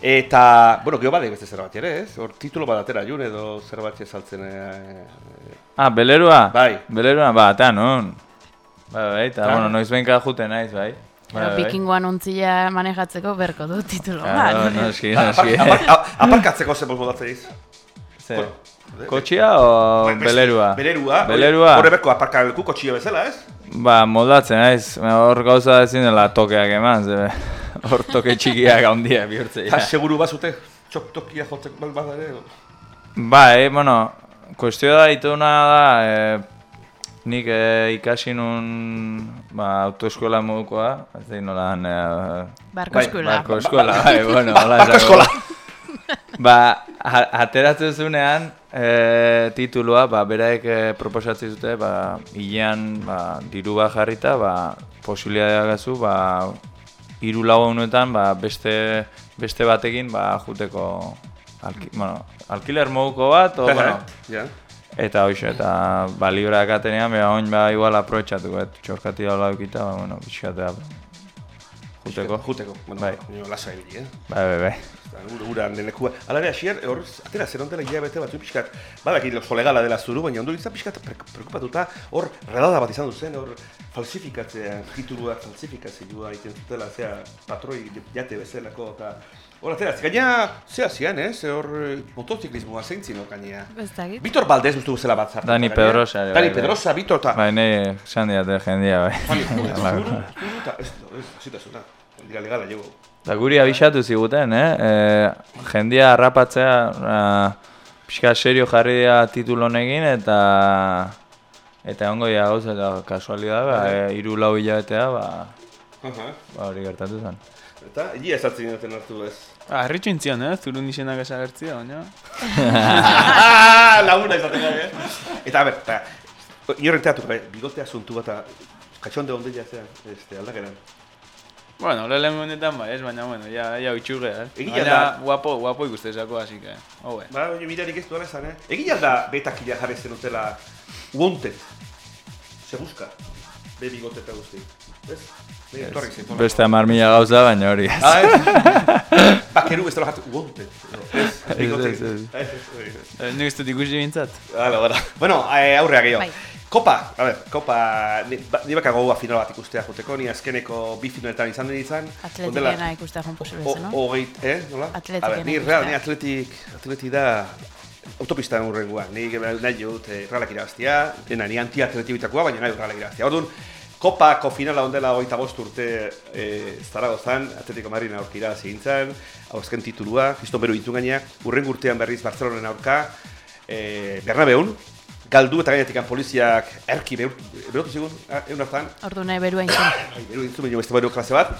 Eta, bueno, geho bade beste zerbait ere, ez? Hor titulo bat atera jun edo zerbait saltzen eh, Ah, belerua? Bai. Belerua, ba, eta non. Bai, bai, eta, bueno, noiz benka jute naiz, bai. Gero Bai, bai. bikingoan ontzila manejatzeko berko du titulo bat. noski, Ba, noski. apar- apar- a- Aparkatzeko zer moldatzen iz. Ze, Ko- Kotxia o belerua? Belerua. Belerua? Horre berko aparkalku kotxio bezala, ez? Ba, moldatzen, naiz. Hor gauza ezin dela tokeak eman, ze hor toke txikiak handia bihurtzea. Ta seguru bazute, txok tokia jotzeko bal bada ere. Bai, bueno, kuestioa da ituna da, e, nik e, ikasi nun ba, autoeskola modukoa, ez da nola dan, e, Barko eskola. barko eskola, bai, bueno, hola Barko eskola. Ba, ateratzen zunean, e, titulua, ba, beraek e, proposatzen zute, ba, hilean, ba, diru bat jarrita, ba, posibilitatea gazu, ba, hiru lagunetan, ba, beste, beste batekin, ba, juteko, alki, bueno, alkiler moduko bat, o, [LAUGHS] bueno. Eta hoxe, eta ba, libreak atenean, beha oin ba, igual aprobetsatuko, et txorkati daula eukita, ba, bueno, pixkatea juteko. Juteko, bueno, Bai. lasa ibili, eh? Bai, bai, bai. Ura, uran lekua. Hala ere, asier, hor, atera, zer ondela hilabete batzu pixkat, badaki oso legala dela zuru, baina ondo izan pixkat pre- preokupatuta, hor, redada bat izan duzen, hor, falsifikatzea, tituluak falsifikazioa egiten zutela, zea, patroi jate bezalako, eta hor, atera, gaina, zea zian, eh, ze hor, eh, motoziklismoa zeintzin, no, gaina. Ez. Vitor Valdez uste bezala bat zartu. Dani Pedrosa ere, Dani bai, bai. Pedrosa, Vitor, eta... Bai, nahi esan diate jendia, bai. Bai, [LAUGHS] zuru, bai. zuru, eta ez, ez, zitasuna, dira legala, jego. Da guri abisatu ziguten, eh? E, jendia harrapatzea, uh, pixka serio jarri dira titulu honekin, eta eta ongo ja gauza, eta kasualidad, ba, e, iru lau hilabetea, ba, Aha. ba hori gertatu zen. Eta, egia esatzen duten hartu ez. Ah, harritxu intzion, eh? Zurun izenak esagertzia, baina... [LAUGHS] Laguna izaten gara, eh? Eta, a ber, eta, inorren teatru, eh, bigotea zuntu bat, eta katxonde ondila zean, este, aldakeran. Bueno, lehen honetan bai, ez, baina, bueno, ya, ya utxuge, eh? Egia Baina, da. guapo, guapo ikustezako, así que, hobe. Ba, baina mirarik ez duela esan, eh? Egia da betakila jarri zen utela wanted, se busca, be bigote eta guzti. Ez? Hola. Beste hamar mila gauza, baina hori ez. Ah, ez? [LAUGHS] Bakeru ez dela jatu, wanted. Ez, Ez, bigote. ez, ez. Ez, ez, ez. Eh, Nik ez dut ikusi bintzat. Hala, hala. Bueno, eh, aurrea gehiago. Bai. Kopa, a ber, kopa, ni, ba, ni gogoa final bat ikustea juteko, ni azkeneko bi finaletan izan den izan. Atletikena ikustea joan posible O, zen, no? hogei, eh, nola? Atletikena A ber, ni ikustea. real, ni atletik, atletik da autopista urrengua. Ni nahi dut eh, realak irabaztia, dena, ni anti-atletibitakoa, baina nahi dut realak irabaztia. Orduan, Kopako finala ondela hogeita bost urte e, Zaragozan, Atletico Madrid aurka irabazi hauzken titulua, Kriston Beru ditu gainak, urren urtean berriz Barcelonen aurka, e, Bernabeun, galdu eta gainetik poliziak erki berotu zigun, ah, egun hartan, Ordu nahi berua intzen. Bai, [COUGHS] beru ditzu, baina beste beru klase bat,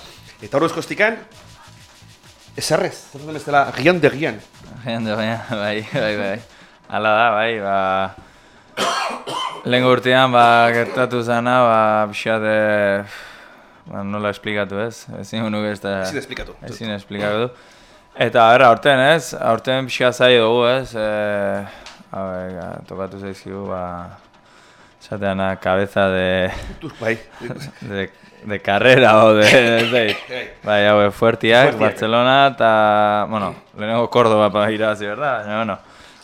eta hor estikan, ezarrez, zer den bestela, gian de gian. Jende, baina, bai, bai, bai. Hala da, bai, ba... Lehen urtean, ba, gertatu zana, ba, pixat, e, ba, nola esplikatu ez? Ezin nuke ez da... Ezin esplikatu. Ezin esplikatu. Eta, erra, aurten ez, aurten pixat zai dugu ez, e, hau, tokatu zaizkigu, ba, esatean, ah, cabeza de... Bai, de, de carrera o de... de bai, hau, fuertiak. Barcelona eta, bueno, lehenengo Cordoba pa irabazi, berda? Baina, bueno,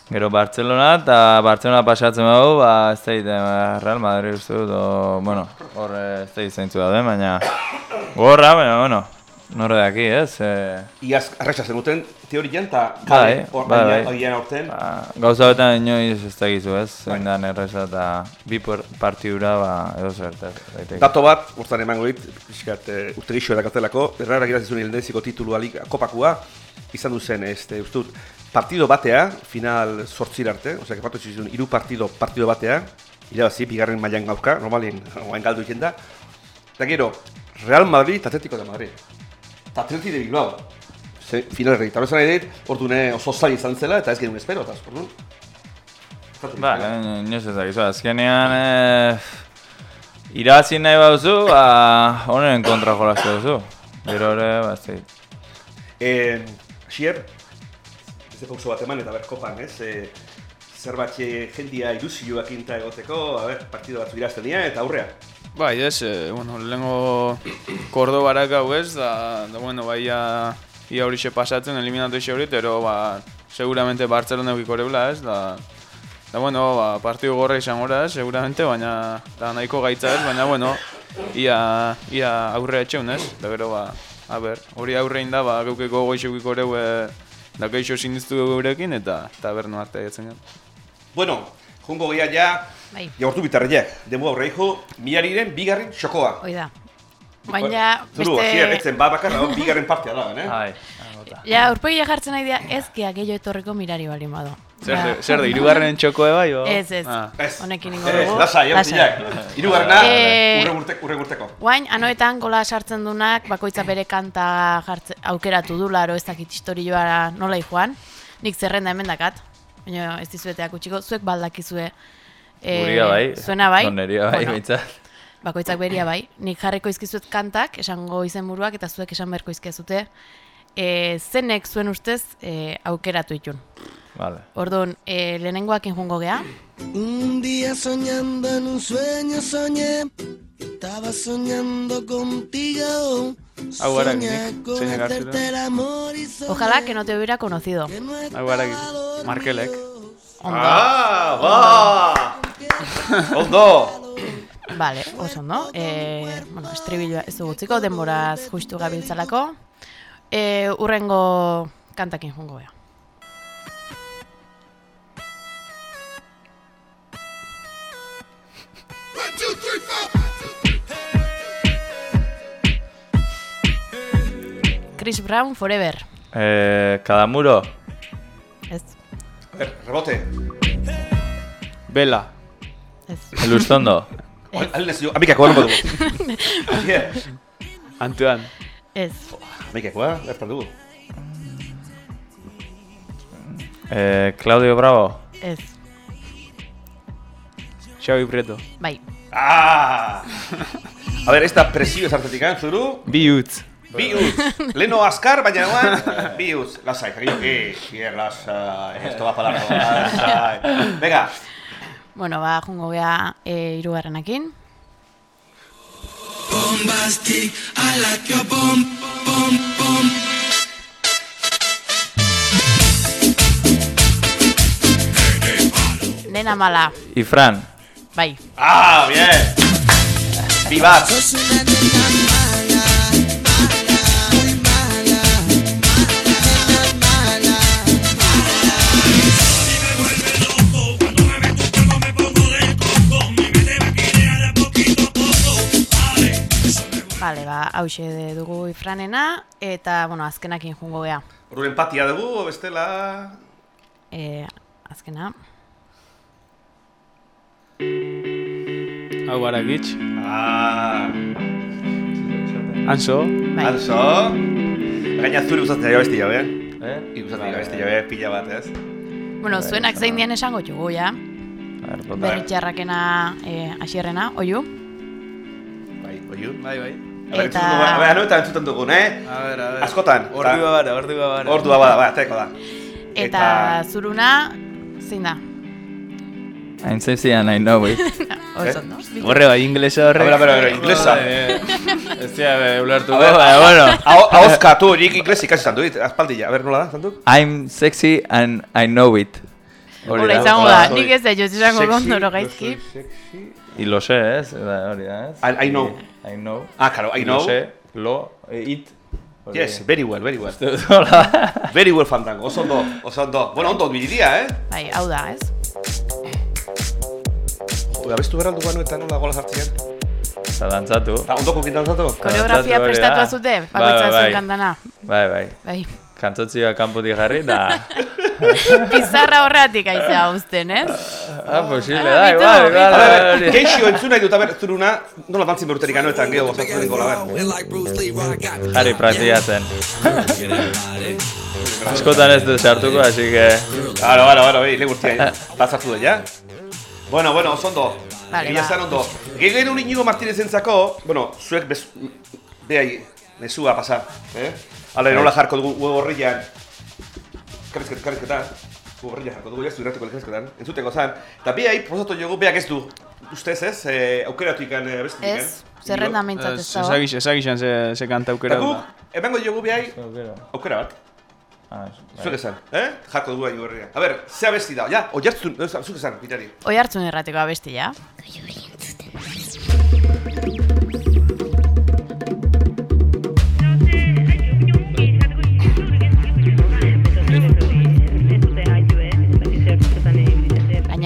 gero Barcelona eta Barcelona pasatzen dugu, ba, ez da eh, Real Madrid uste dut, o, bueno, hor eh, ez da zeintzu dauden, baina gorra, baina, bueno, norre daki, ez? Eh, Iaz, arretsa zenuten, teorian, eta Bai, bai, bai. agian aurten, ba, gauza betan inoiz ez dakizu, ez? Bai. Zein dan erreza eta bi partidura, ba, edo zer, daiteke. Dato bat, urtan emango dit, pixkat, uh, urte gixo erakatelako, errara gira zizun hildenziko titulua kopakua, izan duzen, este, uste dut, partido batea, final sortzir arte, osea, que patu zizun, iru partido, partido batea, irabazi, bigarren mailan gauka, normalien, [LAUGHS] oain galdu egiten da, eta gero, Real Madrid Atletico de Madrid. Eta Atleti de Bilbao. Ze, final erregi, eta horrezan nahi dit, ordune oso zail izan zela, eta ez genuen espero, eta orduan. Ba, inoiz ez dakizu, azkenean eh, irabazi nahi baduzu, ba, honen kontra jolastu duzu. Gero ere, ba, ez dakit. Eh, Asier, ez pauso bat eman eta ber kopan, ez? Eh, zerbait eh, jendia ilusioak inta egoteko, a ber, partido batzu irazten dira eta aurrea. Bai, ez, eh, bueno, lehenko Kordobarak hau ez, da, da bueno, bai, ia, ia horixe pasatzen, eliminatu ixe hori, pero, ba, seguramente Barcelona eukiko eula, ez, da, da, bueno, ba, partidu gorra izan gora, ez, seguramente, baina, da, nahiko gaitza ez, baina, bueno, ia, ia aurre etxeun, ez, da, gero, ba, a ber, hori aurrein da, ba, geukeko goixo eukiko ereu, e, da, geixo siniztu gurekin, eta, eta ber, no arte etzen. Bueno, jungo gehiago ja, Bai, jaurtu bitarriak, demu aurre milariren bigarren xokoa. hoi da. Baina, Zuru, Asier, beste... etzen bat bakarra, bigarren partea da, eh? Ai, Ja, urpegia jartzen nahi dira, ez geha gehiago etorriko mirari bali bado. Zer, de, zer, de, irugarren txokoe bai, o? Ez, ez. Ah. Honekin ingo dugu. lasa, jaurtiak. Hirugarrena, Eh, urre urte- urre urteko. Guain, anoetan gola sartzen dunak, bakoitza bere kanta jartze, aukeratu du, laro ez dakit historioa nola joan. Nik zerrenda hemen dakat, baina ez dizueteak utxiko, zuek baldakizue. eh, guria bai. Zuena bai. Noneria bai, Bueno, bakoitzak beria bai. Nik jarriko izkizuet kantak, esango izenburuak eta zuek esan beharko izkezute. E, zenek zuen ustez e, aukeratu itun. Vale. Orduan, e, lehenengoak injungo gea. Un día soñando en un sueño soñé, estaba soñando contigo. Soñé con hacerte el amor y soñé Ojalá que no te hubiera conocido. Gara Markelek. Ondo. Ah, ba! Ondo! Vale, oso ondo. E, bueno, estribilloa ez dugu utziko, denboraz justu gabiltzalako. E, urrengo kantakin jungo gea. Chris Brown Forever. Eh, cada muro. Ez, [LAUGHS] A ver, rebote. Bela. ez. El Ustondo. Alde zio, amikako egon dugu. Yeah. Antuan. Ez. Amikakoa, ertan dugu. Eh, Claudio Bravo. Ez. Xabi Prieto. Bai. Ah! A ver, esta presio esartetik zuru. Bi utz. Bi utz. [LAUGHS] Leno azkar, baina guan, bi utz. Lasai, jakio, eh, lasai, esto va para lasai. [LAUGHS] Venga, Bueno, ba, jungo gea e, irugarrenakin. Bombastic, I like your bomb, bomb, bomb. Nena mala. Y Fran. Bai. ah, bien. Vivat. Vale, ba, hause dugu ifranena, eta, bueno, azkenakin jungo gea. Ordu empatia dugu, bestela... E, azkena. Hau gara gitx. Ah, Anso. Bai. alzo. Gaina zuri gustatzen jabe besti jabe. Eh? Ikustatzen jabe besti jabe, pila bat, ez? Bueno, zuenak zein dien esango txugu, ja. Berritxarrakena, e, asierrena, oiu. Bai, oiu. Bai, bai. A ver, Eta- entzuten dugu, a ver, anoetan entzuten dugun, eh? A ber, a ber. Askotan. Ordua bara, ordua bara. Ordua bada, bada, teko da. Eta, Eta- zuruna, zein da? [LAUGHS] I'm sexy and I know it. Horre bai, inglesa horre. A ver, a ver, a ver, inglesa. Ez dira, be, ulertuko, A ver, baina, bueno. Ahozka, tu horiek inglesi ikasi zandu dit, aspaldilla. A ver, nola da, zandu? I'm sexy and I know it. Da. izango da, Soy nik ez da, jo izango sexy, gondoro gaizki. Y lo sé, ez? Da, hori da, ez? I know. I know. Ah, claro, I know. Lo sé, lo, eh, it. Hori. Yes, very well, very well. [LAUGHS] Very well fandango, oso ondo, oso ondo. Bueno, ondo bilidia, eh? Bai, hau da, ez? Joder, abestu beraldu banu eta nola gola sartzen. Eta dantzatu. Eta zatu? Koreografia Dantzatu hori prestatu da. azute, Bai, bakoitza bai, zuen bai. kantana. Bai, bai. Bai. Kantzotzioa kanpotik jarri, da... [LAUGHS] Pizarra horretik aizea uzten, ez? ah, posible Ah, da, igual, igual. A ver, hori. geixo entzun nahi dut, aber, zuruna, nola dantzin beruterik anoetan geho gozatzen dugu, a ver. Jarri praktikatzen. Askotan ez dut sartuko, así que... Claro, claro, claro, bai, legurtia, pasatu da, ja? Bueno, bueno, oso ondo. Vale, Egia ba. zan ondo. Gegen un Inigo Martínez entzako, bueno, zuek bez, behai, mesua pasa, eh? Hala, nola jarko dugu huevo horrian, karrizketan, karrizketan, huevo horrian jarko dugu, jaztu irratiko elkarrizketan, entzuteko zan, eta behai, proposatu jogu, beak ez du, ustez ez, eh, aukeratu ikan eh, bestitik, Ez, zerrenda mintzat ez dago. Ezagix, ezagixan ze, ze kanta Eta aukera. guk, emango jogu behai, Aukera. aukera bat, Ah, zuek esan, eh? Jarko dugu hain horria. A ber, zea besti da, ja, oiartzun, zuk esan, pitari. Oi hartzun erratiko abestia.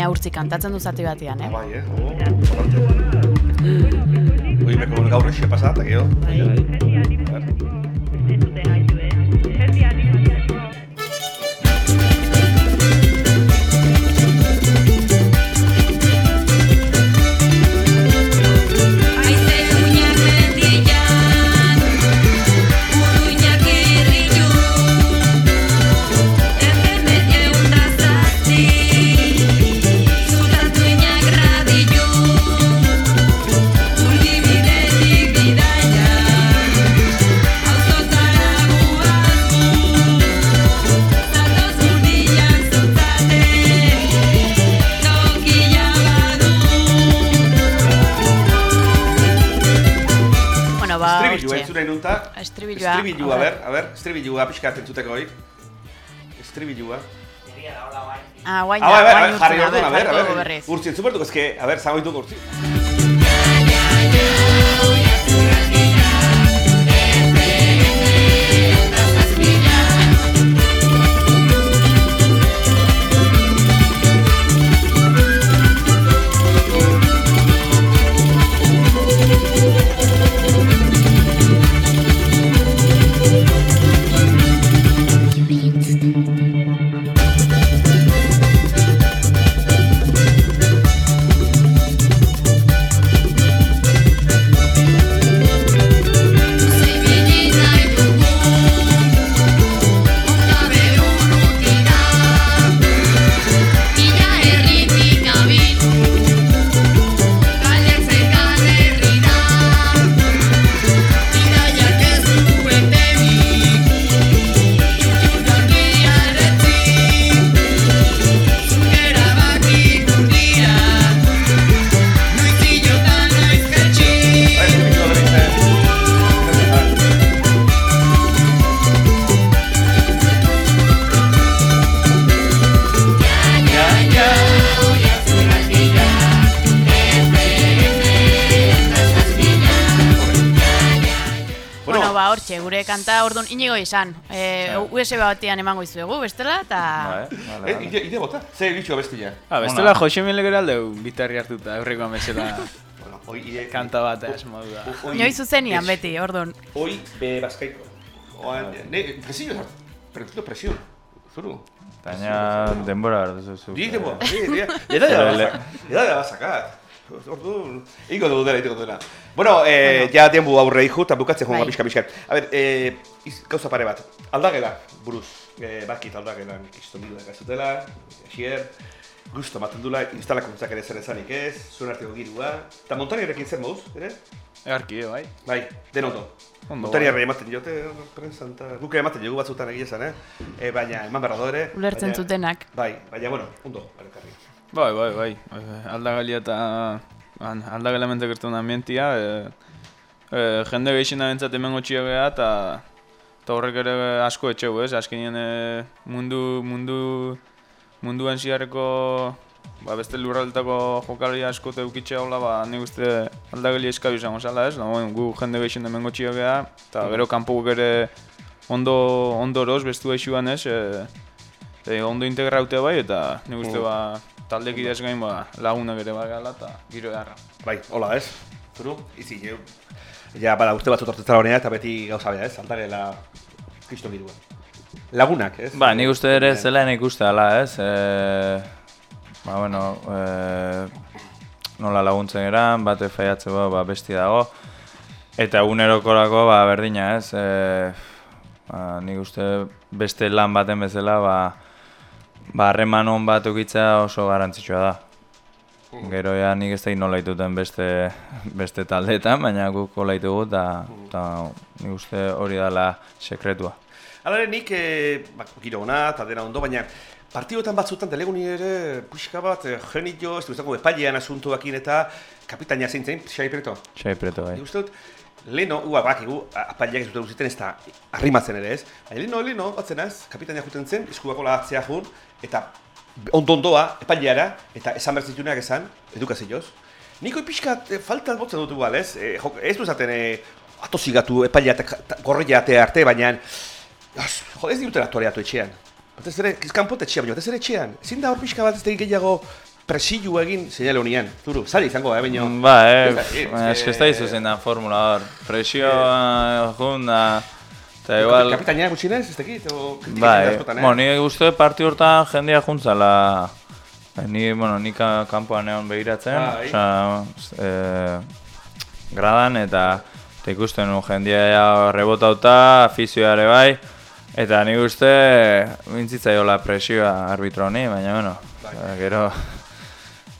Gaina urtzi kantatzen du zati batian, eh? Bai, eh? Oh, importante. Ui, meko gaur eixia pasa, eta gero. Estribilua. Estribilua, A a ver. ber, a ber, estribilua pixka entzuteko hoi. Estribilua. Ah, guain Ah, bai, bai, guain jarri urtzen, a orduan, ber, a ber, jarriko a dugu ber. berriz. Urtzi entzupertuko, eske, a ber, zango ditugu urtzi. Bueno, orduan, inigo izan. E, Ja. USB batean emango izuegu, bestela, eta... Bai, vale, Eh, ide, ide bota, ze bitxo bestia. Ah, bestela Jose Milegera aldeu gitarri hartuta, aurreko amezela Bueno, hoi ide... kanta bat asmo da. hoi- Inoiz zuzenian beti, orduan. Hoi be bazkaiko. Oan, ne, presio. Pregunto presio. Zuru. Baina denbora behar duzu zuk. Dik debo, eh. di, di. Eda da bazak. Eda da bazakat. Ordu, ingo dugu dela, ingo dela. Bueno, eh, ja denbu aurre iku, eta bukatzen joan Bai. pixka pixka. A ber, eh, iz, gauza pare bat. Aldagela, buruz. Eh, bakit aldagelan kistonbidua ekazutela, asier, gusto maten dula, instalakuntzak ere zer ezanik ez, zuen arteko girua. Eta montaniarekin zer moduz, ere? Egarki, eh, bai. Bai, den ondo. Ondo, Montaniarra ematen diote, prensan, eta guk ematen dugu batzutan egia esan, eh? E, baina, eman berra do ere. Ulertzen zutenak. Bai, baina, bueno, ondo, balekarri. Bai, bai, bai. Eh, Aldagalia eta an- aldagela mente gertuen ambientia, e, e, jende gehiena bentsat hemen gotxia geha, eta eta horrek ere asko etxeu, ez? Azkenean e, mundu, mundu, munduan ziarreko ba, beste lurraldetako jokalari asko teukitxe hola, ba, nik uste aldagali eskabi izango zala, ez? No, gu jende gehiena hemen gotxia geha, eta gero kanpok ere ondo, ondo eroz, bestu eixuan ez, e, e, ondo integraute bai, eta nik uste Mm. Taldekidez gain ba, lagunak ere bagala eta giro edarra. Bai, hola ez, zuru, izi, eu. Ja, bada, urte batzut hortetzara honea, eta beti gauza bea ez, aldagela kristo girua. Lagunak, ez? Ba, nik uste ere zela ikuste ala, ez? E, ba, bueno, e, nola laguntzen eran, bate faiatze ba, ba besti dago. Eta egunerokorako ba, berdina, ez? E, ba, nik uste beste lan baten bezala, ba, ba, harreman on bat ukitzea oso garrantzitsua da. Gero ja nik ez da nola dituten beste, beste taldeetan, baina guk hola ditugu eta eta nik uste hori dela sekretua. Hala ere, nik, e, ba, giro ona, eta dena ondo, baina partioetan batzutan deleguni ere, puxka bat, e, genio, ez du izango epailean asuntuakin eta kapitaina zein zein, Xai Preto. Xai preto bai. Nik leno, ua, bakigu, apaileak ez dute uziten ez da arrimatzen ere ez. Baina leno, leno, batzen ez, kapitaina juten zen, eskubako lahatzea jun, eta ondo-ondoa, epaileara, eta esan behar zitunak esan, edukazioz. Niko pixkat e, falta botzen dut igual, ez? E, jo, ez du esaten e, atozigatu epailea eta arte, baina jo, ez dirutela toreatu etxean. Batez ere, kanpo etxean, baina batez ere etxean. Ezin da hor pixka bat ez da gehiago presilu egin seinale honian. Zuru, zari izango, eh, baina... Ba, eh, eske ez da izu zein da formula hor. Presioa, jun da, eta igual... Kapitaina gutxinez, ez dakit, o... kritika Bai, askotan, eh? bueno, ni uste parti hortan jendea juntzala, eh, ni, bueno, ni ka- kanpoan egon begiratzen, Bai. osea, e, gradan, eta, eta ikusten nu jendea rebotauta, afizioa ere bai, eta nik uste mintzitzaiola presioa arbitro honi, baina, bueno, eh, gero,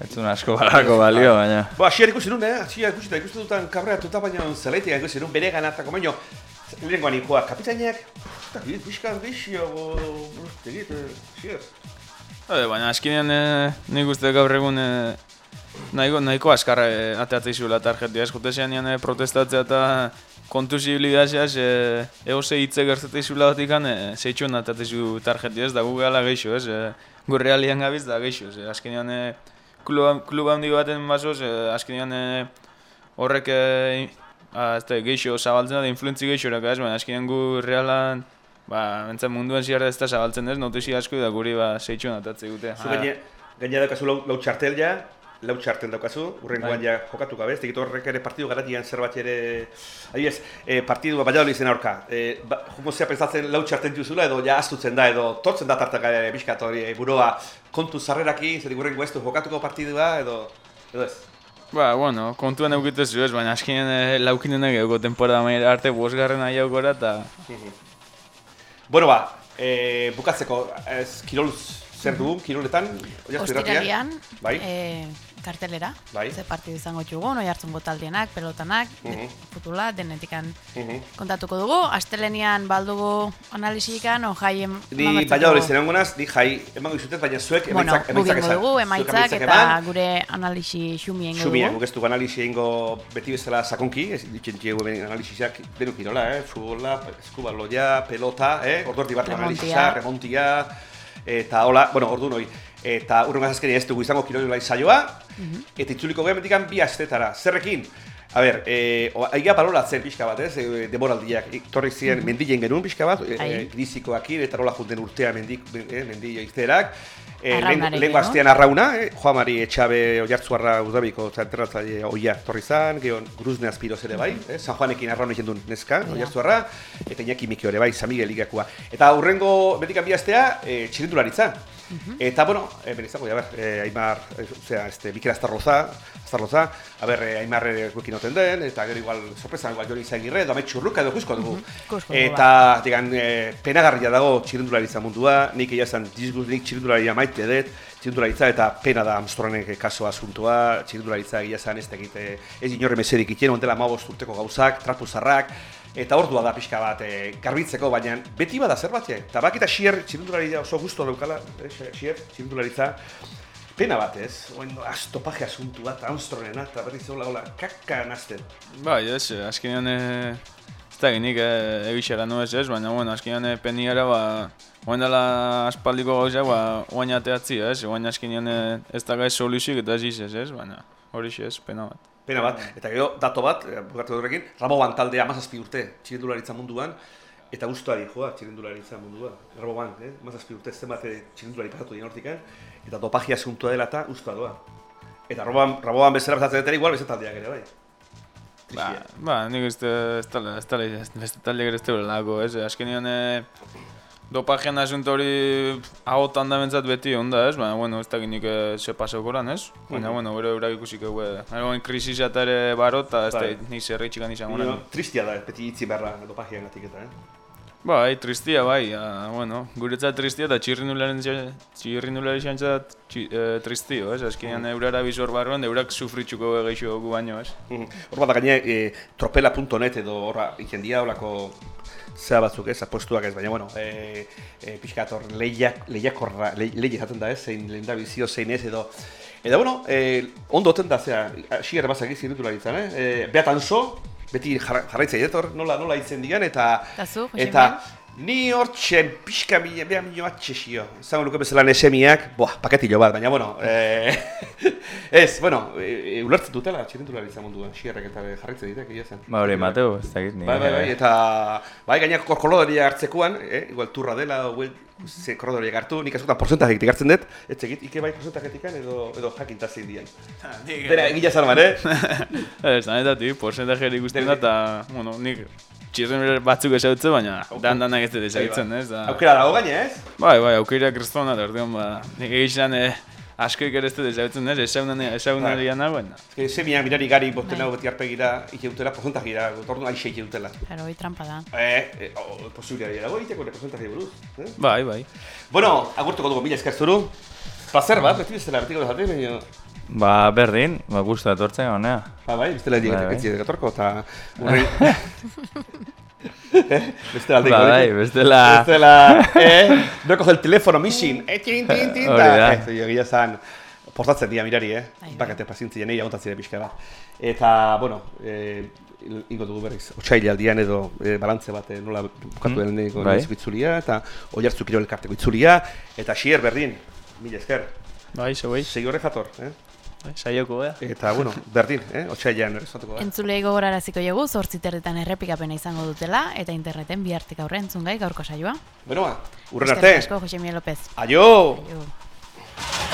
ez zuen asko balako balio, baina... Bo, asier ikusi nun, eh? Asier ikusi eta ikusi dutan kabreatuta, baina zelaitik ikusi nun, bere ganatako, baina... Lehenkoan ikoa, kapitainak, eta pixka gehiago, egit, asier. Bai, baina azkenean eh, nik uste gaur egun eh, nahiko, nahiko azkarra eh, ateatzei zuela tarjetia. Ez jute zean eh, protestatzea eta kontu zibilidazeaz, e, ego ze hitze gertzete izula batik e, zeitxo natatezu tarjeti ez, da gu gala geixo ez, e, gu realian gabiz da geixo ez, e, azkenean e, klub, klub handi baten basoz, e, azkenean e, horrek e, a, ez da, geixo zabaltzen da, influentzi geixo erak ez, baina azkenean gu realan, ba, bentzen munduan ziarra ez da zabaltzen ez, notizia asko da guri ba, zeitxo natatze gute. Zu gaine, gaine daukazu lau, lau txartel ja, lau txartel daukazu, urrengoan Bai. ja jokatu gabe, ez tegit horrek ere partidu garatian zerbait ere, adibidez, e, partidu Valladolid zen aurka, e, ba, zea pensatzen lau txartel duzula, edo ja astutzen da, edo tortzen da tartak ere bizkat hori e, buroa kontu zarreraki, zer urrengo ez du jokatuko partidua, edo, edo ez. Ba, bueno, kontuan eukitezu ez, baina azkenean e, laukinenak euko temporada maila arte bosgarren ahi gora eta... Bueno ba, e, bukatzeko, ez, kirol zer dugu, kiroletan? Ostiralian, Bai. eh, kartelera, Bai. ze partidu izango txugu, noi hartzun botaldienak, pelotanak, Mhm. futula, denetikan Mhm. kontatuko dugu. Astelenian baldugu analisikan, o jaien Ni Valladolid zen egonaz, ni jai emango izutez, baina zuek Bueno, emaitzak, gu emaitzak esan. dugu, emaitzak eta gure analisi xumi Xumia, dugu. guk ez dugu analisi egingo beti bezala sakonki, ez ditzen txegu ben analisiak denu kirola, eh? futbola, eskubaloia, pelota, eh? ordu erdi bat Remontia. remontia, eta hola, bueno, ordu noi. Eta urrengo azkenean ez dugu izango kirola saioa, eta itzuliko gehen betikan bi astetara. Zerrekin? A ber, eh, o- aiga baloratzen pixka bat, ez, e, demoraldiak, torri ziren mendilen genuen pixka bat, e, Bai. e, krizikoakin, eta rola junten urtea mendik, eh, mendi izterak. E, lehenko no? astean arrauna, eh? Joa Mari Etxabe Oiartzuarra Udabiko enterratzaile oia torri zan, gehon Gruzne Azpiroz ere bai, eh? San Juanekin arraun egin duen neska, Oiartzuarra, eta Iñaki Miki ere bai, San Miguel ligakua. Eta hurrengo betik bi astea, eh, txirindularitza. Eta, bueno, eh, ben izango, a ber, eh, Aimar, eh, osea, este, Mikel Astarloza, Astarloza, a ber, eh, Aimar ere guekin oten den, eta gero igual, sorpresa, igual Joni Zaigirre, edo Ametxu Urruka edo kusko dugu. Eta, digan, eh, penagarria dago txirindularitza mundua, nik egia esan disgust nik txirindularia maite dut, txirindularitza eta pena da Armstrongek kaso asuntua, txirindularitza egia esan ez dakite, ez inorre mesedik ikien, ondela mabost urteko gauzak, trapuzarrak, eta ordua da pixka bat e, garbitzeko, baina beti bada zerbait, eh? eta bakita xier, txirindularitza oso gusto daukala, eh, xier, txirindularitza, pena bat ez, oen astopaje asuntu bat, Armstrongena, eta berriz hola, hola, kaka nazten. Bai, ez, azkenean e, ez da ginik e, egixera nu ez baina bueno, azkenean e, peniara ba, oain dela aspaldiko gauzak, ba, oain ateatzi ez, oain azkenean e, ez da gaiz soluzik eta ez ez, baina hori ez, pena bat. Pena bat, eta gero dato bat, eh, bukatu horrekin, Raboban taldea amazazpi urte txirindularitza munduan, eta guztuari joa txirindularitza mundua. Raboban, eh? amazazpi urte zenbat eh, txirindulari pasatu dien hortikan, eta dopagia asuntua dela eta guztua doa. Eta Raboban, Raboban bezala pasatzen dut igual beste taldeak ere, bai. Ba, ba, nik ez ez tala, ez tala, ez beste talde gero ez teure lako, ez, azkenean e, dopajean asunto hori ahotan da bentsat beti onda, ez, baina, bueno, ez da ginik e, ze pasauko lan, ez, baina, Mhm. bueno, gero eurak ikusik egu, e, krisisa eta ere baro, eta ez da, Bai. nik zerritxikan izango Baina, lan. Tristia da, beti itzi beharra dopagian gatik eta, eh? Bai, tristia bai, a, bueno, guretzat tristia eta txirrindularen txirrindularen xantzat txi, e, tristio, ez? Azkenean eurara bizor barruan, da eurak sufritxuko geixo gu baino, ez? Mhm. Hor bat da gaine, e, tropela.net edo horra ikendia olako zea batzuk ez, apostuak ez, baina bueno, e, e, pixkat hor lehiak, lehiakorra, le, lehi esaten da ez, zein lehen da bizio, zein ez edo. Eta bueno, e, ondo oten da, zera, asier bazak izin ditularitzen, eh? E, Beat Anso, beti jarra- jarraitzea dut hor, nola, nola itzen digan, eta... Eta zu, Josemi? Ni hor txen pixka mila, beha mila bat txesio. Zango nuke bezala nesemiak, boa, paketillo bat, baina bueno, e, [LAUGHS] ez, bueno, e, e, ulertzen dutela txirindularitza munduan, xierrek eta jarraitzen ditek, egia zen. Ba hori Mateo, ez dakit ni. Bai, bai, bai, eta bai gainak korkolodoria hartzekoan, eh, igual turra dela, o ze korkolodoria hartu, nik askotan porcentajetik hartzen dut, ez egit, ike bai porcentajetik edo, edo jakintazin dian. Bera, egila zarman, eh? [LAUGHS] Ez, zanetatik, porcentajerik ikusten da, eta, bueno, nik txirren batzuk esautzen, baina dan danak ez dut ezagutzen, ez? Da, Aukera dago gaine, ez? Bai, bai, aukera kristona da, orduan, ba, nik egizan eh, askoik ere ez dut ezagutzen, ez? Ezagunan Bai. egia nagoen. Ez semia mirari gari Bai. hau beti arpegira, ike dutela, porcentajeira, tornu aixe ike dutela. Claro, hoi trampa da. Eh, eh, oh, posibilitatea dago egiteko, porcentaje buruz. Eh? Bai, bai. Bueno, agurtuko dugu mila esker zuru. Placer bat, beti bezala, betiko bezate, baina... Ba berdin, ba gustu etortzen honea. Ba, bai, bestela Bai, digetek bai. ez zidetek atorko, eta... [LAUGHS] Urri... eh? [LAUGHS] Bestela aldeko. Ba, bai, bestela... Bestela, eh? No coge el teléfono, missing. Eh, tin, tin, tin, Hori da. ta. Ez, egia zan, portatzen dira mirari, eh? Bai, bai. Bakate pazientzia nahi aguntatzen pixka bat. Eta, bueno, e, ingo dugu berriz, otxailaldian edo e, balantze bat e, nola bukatu Mm, mm, bai. itzulia, eta oiartzu kirol elkarteko itzulia, eta xier berdin, mila esker, Bai, zeuei. segi horre jator, eh? Bai, saioko, eh? Eta, bueno, berdin, eh? otxailan errezatuko da. Entzulei gogoraraziko jogu, zortziterritan errepikapena izango dutela, eta interneten bihartik aurre entzun gai gaurko saioa. Benoa, urren Eskerrik arte, asko, Jose Miguel López. aio! Aio.